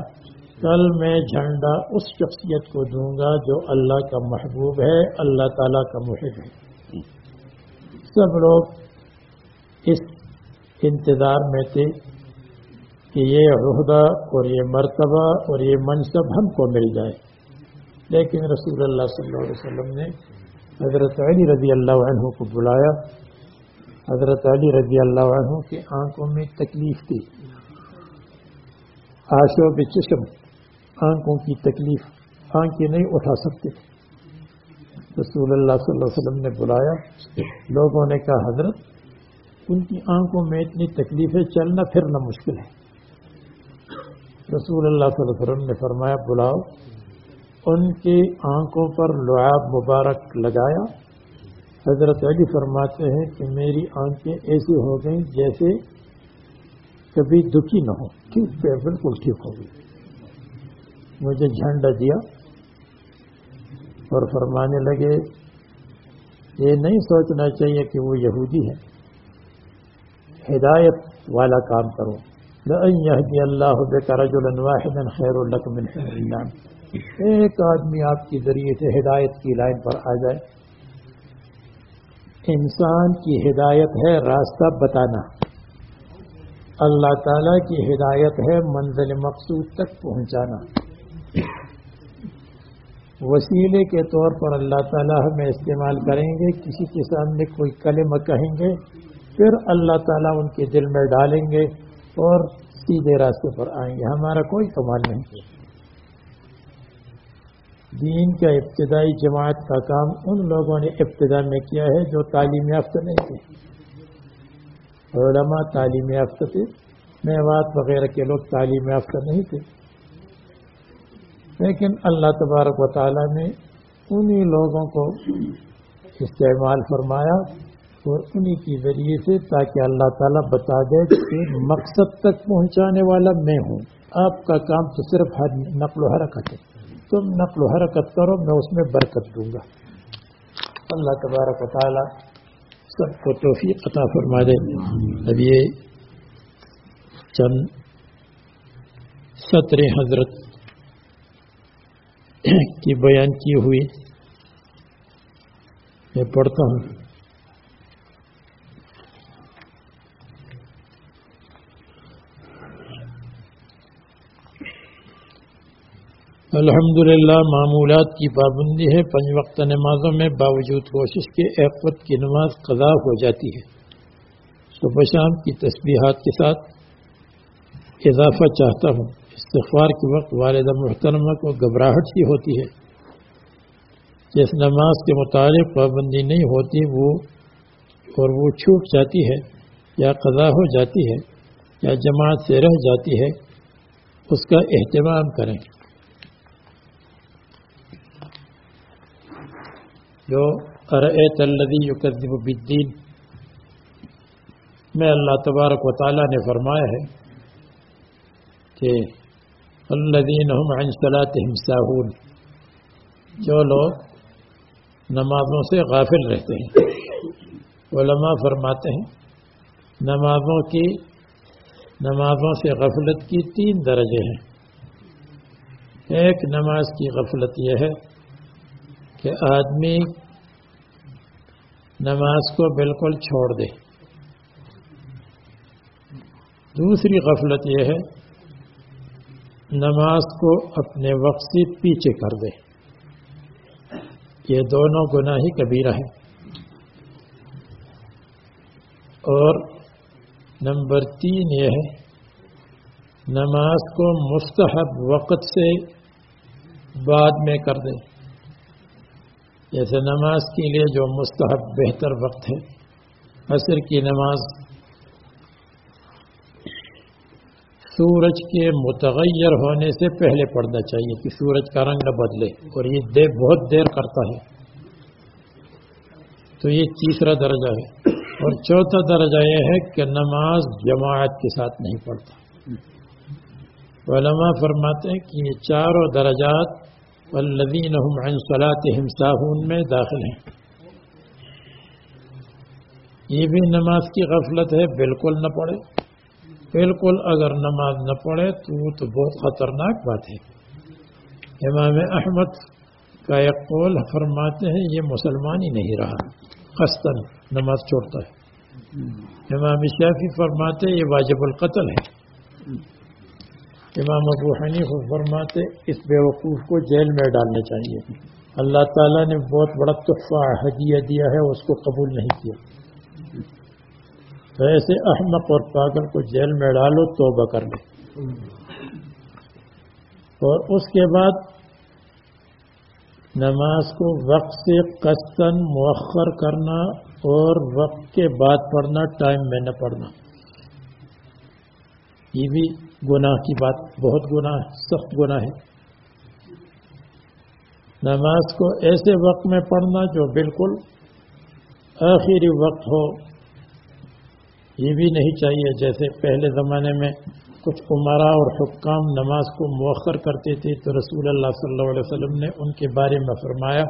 Speaker 5: کل میں جھنڈا اس شخصیت کو دوں گا جو اللہ کا محبوب ہے، اللہ تعالیٰ کا محب ہے. سب لوگ اس انتظار میں تھے کہ یہ عہدہ اور یہ مرتبہ اور یہ منصب ہم کو مل جائے۔ لیکن رسول اللہ صلی اللہ علیہ وسلم نے حضرت علی رضی اللہ عنہ کو بلایا۔ حضرت علی رضی اللہ عنہ کے آنکھوں میں تکلیف تھی۔ آشو کے چشم آنکھوں کی تکلیف۔ آنکھیں نہیں اٹھا سکتے۔ رسول اللہ صلی اللہ علیہ وسلم نے بلایا۔ لوگوں نے کہا، حضرت، ان کی آنکھوں میں اتنی تکلیف ہے، چلنا پھرنا مشکل ہے۔ رسول اللہ صلی اللہ علیہ وسلم نے فرمایا، بلاؤ۔ ان کی آنکھوں پر لعاب مبارک لگایا۔ حضرت علی فرماتے ہیں کہ میری آنکھیں ایسی ہو گئیں جیسے کبھی دکھی نہ ہو۔ ٹھیک پہ بالکل ٹھیک ہو گئی۔ مجھے جھنڈا دیا اور فرمانے لگے، یہ نہیں سوچنا چاہیے کہ وہ یہودی ہے۔ ہدایت والا کام کرو۔ اللہ کا رج خیر القمن ایک آدمی آپ کے ذریعے سے ہدایت کی لائن پر آ جائے۔ انسان کی ہدایت ہے راستہ بتانا۔ اللہ تعالیٰ کی ہدایت ہے منزل مقصود تک پہنچانا۔ وسیلے کے طور پر اللہ تعالیٰ ہمیں استعمال کریں گے، کسی کے سامنے کوئی کلمہ کہیں گے، پھر اللہ تعالیٰ ان کے دل میں ڈالیں گے اور سیدھے راستے پر آئیں گے۔ ہمارا کوئی کمال نہیں۔ ہے دین کا ابتدائی جماعت کا کام ان لوگوں نے ابتدا میں کیا ہے جو تعلیم یافتہ نہیں تھے۔ علماء تعلیم یافتہ تھے، میوات وغیرہ کے لوگ تعلیم یافتہ نہیں تھے۔ لیکن اللہ تبارک و تعالیٰ نے انہی لوگوں کو استعمال فرمایا اور انہی کے ذریعے سے تاکہ اللہ تعالیٰ بتا دے کہ مقصد تک پہنچانے والا میں ہوں۔ آپ کا کام تو صرف ہر نقل و حرکت ہے۔ تم نقل و حرکت کرو، میں اس میں برکت دوں گا۔ اللہ تبارک و تعالیٰ سب کو توفیق عطا فرما دے اب یہ چند سطر حضرت کی بیان کی ہوئی۔ میں پڑھتا ہوں۔ الحمد للہ معمولات کی پابندی ہے۔ پنج وقت نمازوں میں باوجود کوشش کے ایک وقت کی نماز قضا ہو جاتی ہے۔ صبح شام کی تسبیحات کے ساتھ اضافہ چاہتا ہوں۔ استغفار کے وقت والدہ محترمہ کو گھبراہٹ سی ہوتی ہے۔ جس نماز کے متعلق پابندی نہیں ہوتی، وہ اور وہ چھوٹ جاتی ہے یا قضا ہو جاتی ہے یا جماعت سے رہ جاتی ہے، اس کا اہتمام کریں۔ جو ارعیت الذی یکذب بالدین۔ میں اللہ تبارک و تعالیٰ نے فرمایا ہے کہ الذین هم عن صلاتهم ساہون۔ جو لوگ نمازوں سے غافل رہتے ہیں۔ علماء فرماتے ہیں، نمازوں کی، نمازوں سے غفلت کی تین درجے ہیں۔ ایک نماز کی غفلت یہ ہے کہ آدمی نماز کو بالکل چھوڑ دے۔ دوسری غفلت یہ ہے، نماز کو اپنے وقت سے پیچھے کر دے۔ یہ دونوں گناہ ہی کبیرہ ہے اور نمبر تین یہ ہے، نماز کو مستحب وقت سے بعد میں کر دے جیسے نماز کے لیے جو مستحب بہتر وقت ہے، عصر کی نماز، سورج کے متغیر ہونے سے پہلے پڑھنا چاہیے کہ سورج کا رنگ نہ بدلے اور یہ دیر بہت دیر کرتا ہے۔ تو یہ تیسرا درجہ ہے۔ اور چوتھا درجہ یہ ہے کہ نماز جماعت کے ساتھ نہیں پڑھتا۔ علماء فرماتے ہیں کہ یہ چاروں درجات والذین هم عن صلاتهم ساہون میں داخل ہیں۔ یہ بھی نماز کی غفلت ہے، بالکل نہ پڑھے۔ بالکل اگر نماز نہ پڑھے تو وہ تو بہت خطرناک بات ہے۔ امام احمد کا ایک قول فرماتے ہیں، یہ مسلمان ہی نہیں رہا۔ قصدن نماز چھوڑتا ہے۔ امام شافی فرماتے یہ واجب القتل ہے۔ امام ابو حنیف فرماتے اس بیوقوف کو جیل میں ڈالنے چاہیے۔ اللہ تعالیٰ نے بہت بڑا تحفہ حدیہ دیا ہے، اس کو قبول نہیں کیا۔ تو ایسے احمق اور پاگل کو جیل میں ڈالو، توبہ کر لے اور اس کے بعد نماز کو وقت سے قصن مؤخر کرنا اور وقت کے بعد پڑھنا، ٹائم میں نہ پڑھنا۔ یہ بھی گناہ کی بات بہت گناہ سخت گناہ ہے۔ نماز کو ایسے وقت میں پڑھنا جو بالکل آخری وقت ہو، یہ بھی نہیں چاہیے۔ جیسے پہلے زمانے میں کچھ عمرا اور حکام نماز کو مؤخر کرتے تھے تو رسول اللہ صلی اللہ علیہ وسلم نے ان کے بارے میں فرمایا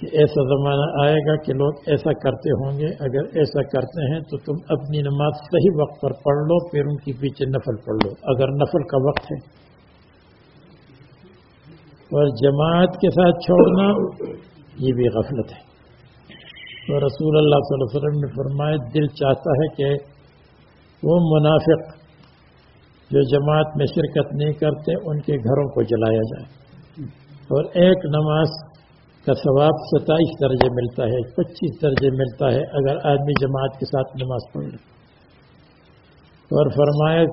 Speaker 5: کہ ایسا زمانہ آئے گا کہ لوگ ایسا کرتے ہوں گے۔ اگر ایسا کرتے ہیں تو تم اپنی نماز صحیح وقت پر پڑھ لو پھر ان کے پیچھے نفل پڑھ لو۔ اگر نفل کا وقت ہے۔ اور جماعت کے ساتھ چھوڑنا یہ بھی غفلت ہے۔ تو رسول اللہ صلی اللہ علیہ وسلم نے فرمایا، دل چاہتا ہے کہ وہ منافق جو جماعت میں شرکت نہیں کرتے، ان کے گھروں کو جلایا جائے۔ اور ایک نماز کا ثواب ستائیس درجے ملتا ہے، پچیس درجے ملتا ہے اگر آدمی جماعت کے ساتھ نماز پڑھ لے اور فرمائے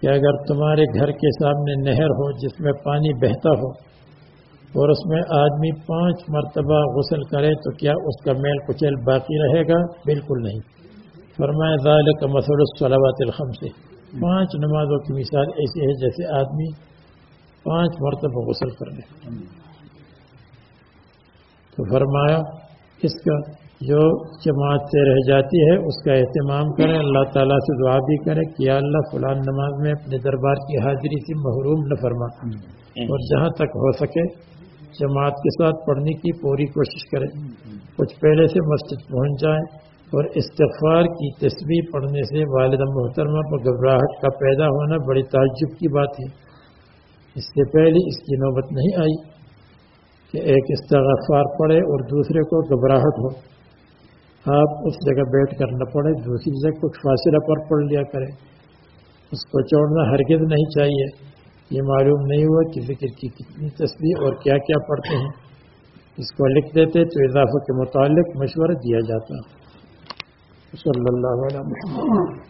Speaker 5: کہ اگر تمہارے گھر کے سامنے نہر ہو جس میں پانی بہتا ہو اور اس میں آدمی پانچ مرتبہ غسل کرے تو کیا اس کا میل کچل باقی رہے گا؟ بالکل نہیں۔ فرمائے ظال کا مسل الصلاوات الخم سے پانچ نمازوں کی مثال ایسی ہے جیسے آدمی پانچ مرتبہ غسل کر لے۔ تو فرمایا اس کا جو جماعت سے رہ جاتی ہے اس کا اہتمام کریں اللہ تعالیٰ سے دعا بھی کریں کہ یا اللہ فلان نماز میں اپنے دربار کی حاضری سے محروم نہ فرما۔ اور جہاں تک ہو سکے جماعت کے ساتھ پڑھنے کی پوری کوشش کریں۔ کچھ پہلے سے مسجد پہنچ جائیں اور استغفار کی تصویر پڑھنے سے والد محترمہ پر گھبراہٹ کا پیدا ہونا بڑی تعجب کی بات ہے۔ اس سے پہلے اس کی نوبت نہیں آئی۔ کہ ایک استغفار پڑھے اور دوسرے کو گھبراہٹ ہو۔ آپ اس جگہ بیٹھ کر نہ پڑے دوسری جگہ کچھ فاصلہ پر پڑھ لیا کریں۔ اس کو چھوڑنا ہرگز نہیں چاہیے۔ یہ معلوم نہیں ہوا کہ ذکر کی کتنی تصویر اور کیا کیا پڑھتے ہیں۔ اس کو لکھ دیتے تو اضافہ کے متعلق مشورہ دیا جاتا۔ صلی اللہ علیہ وسلم۔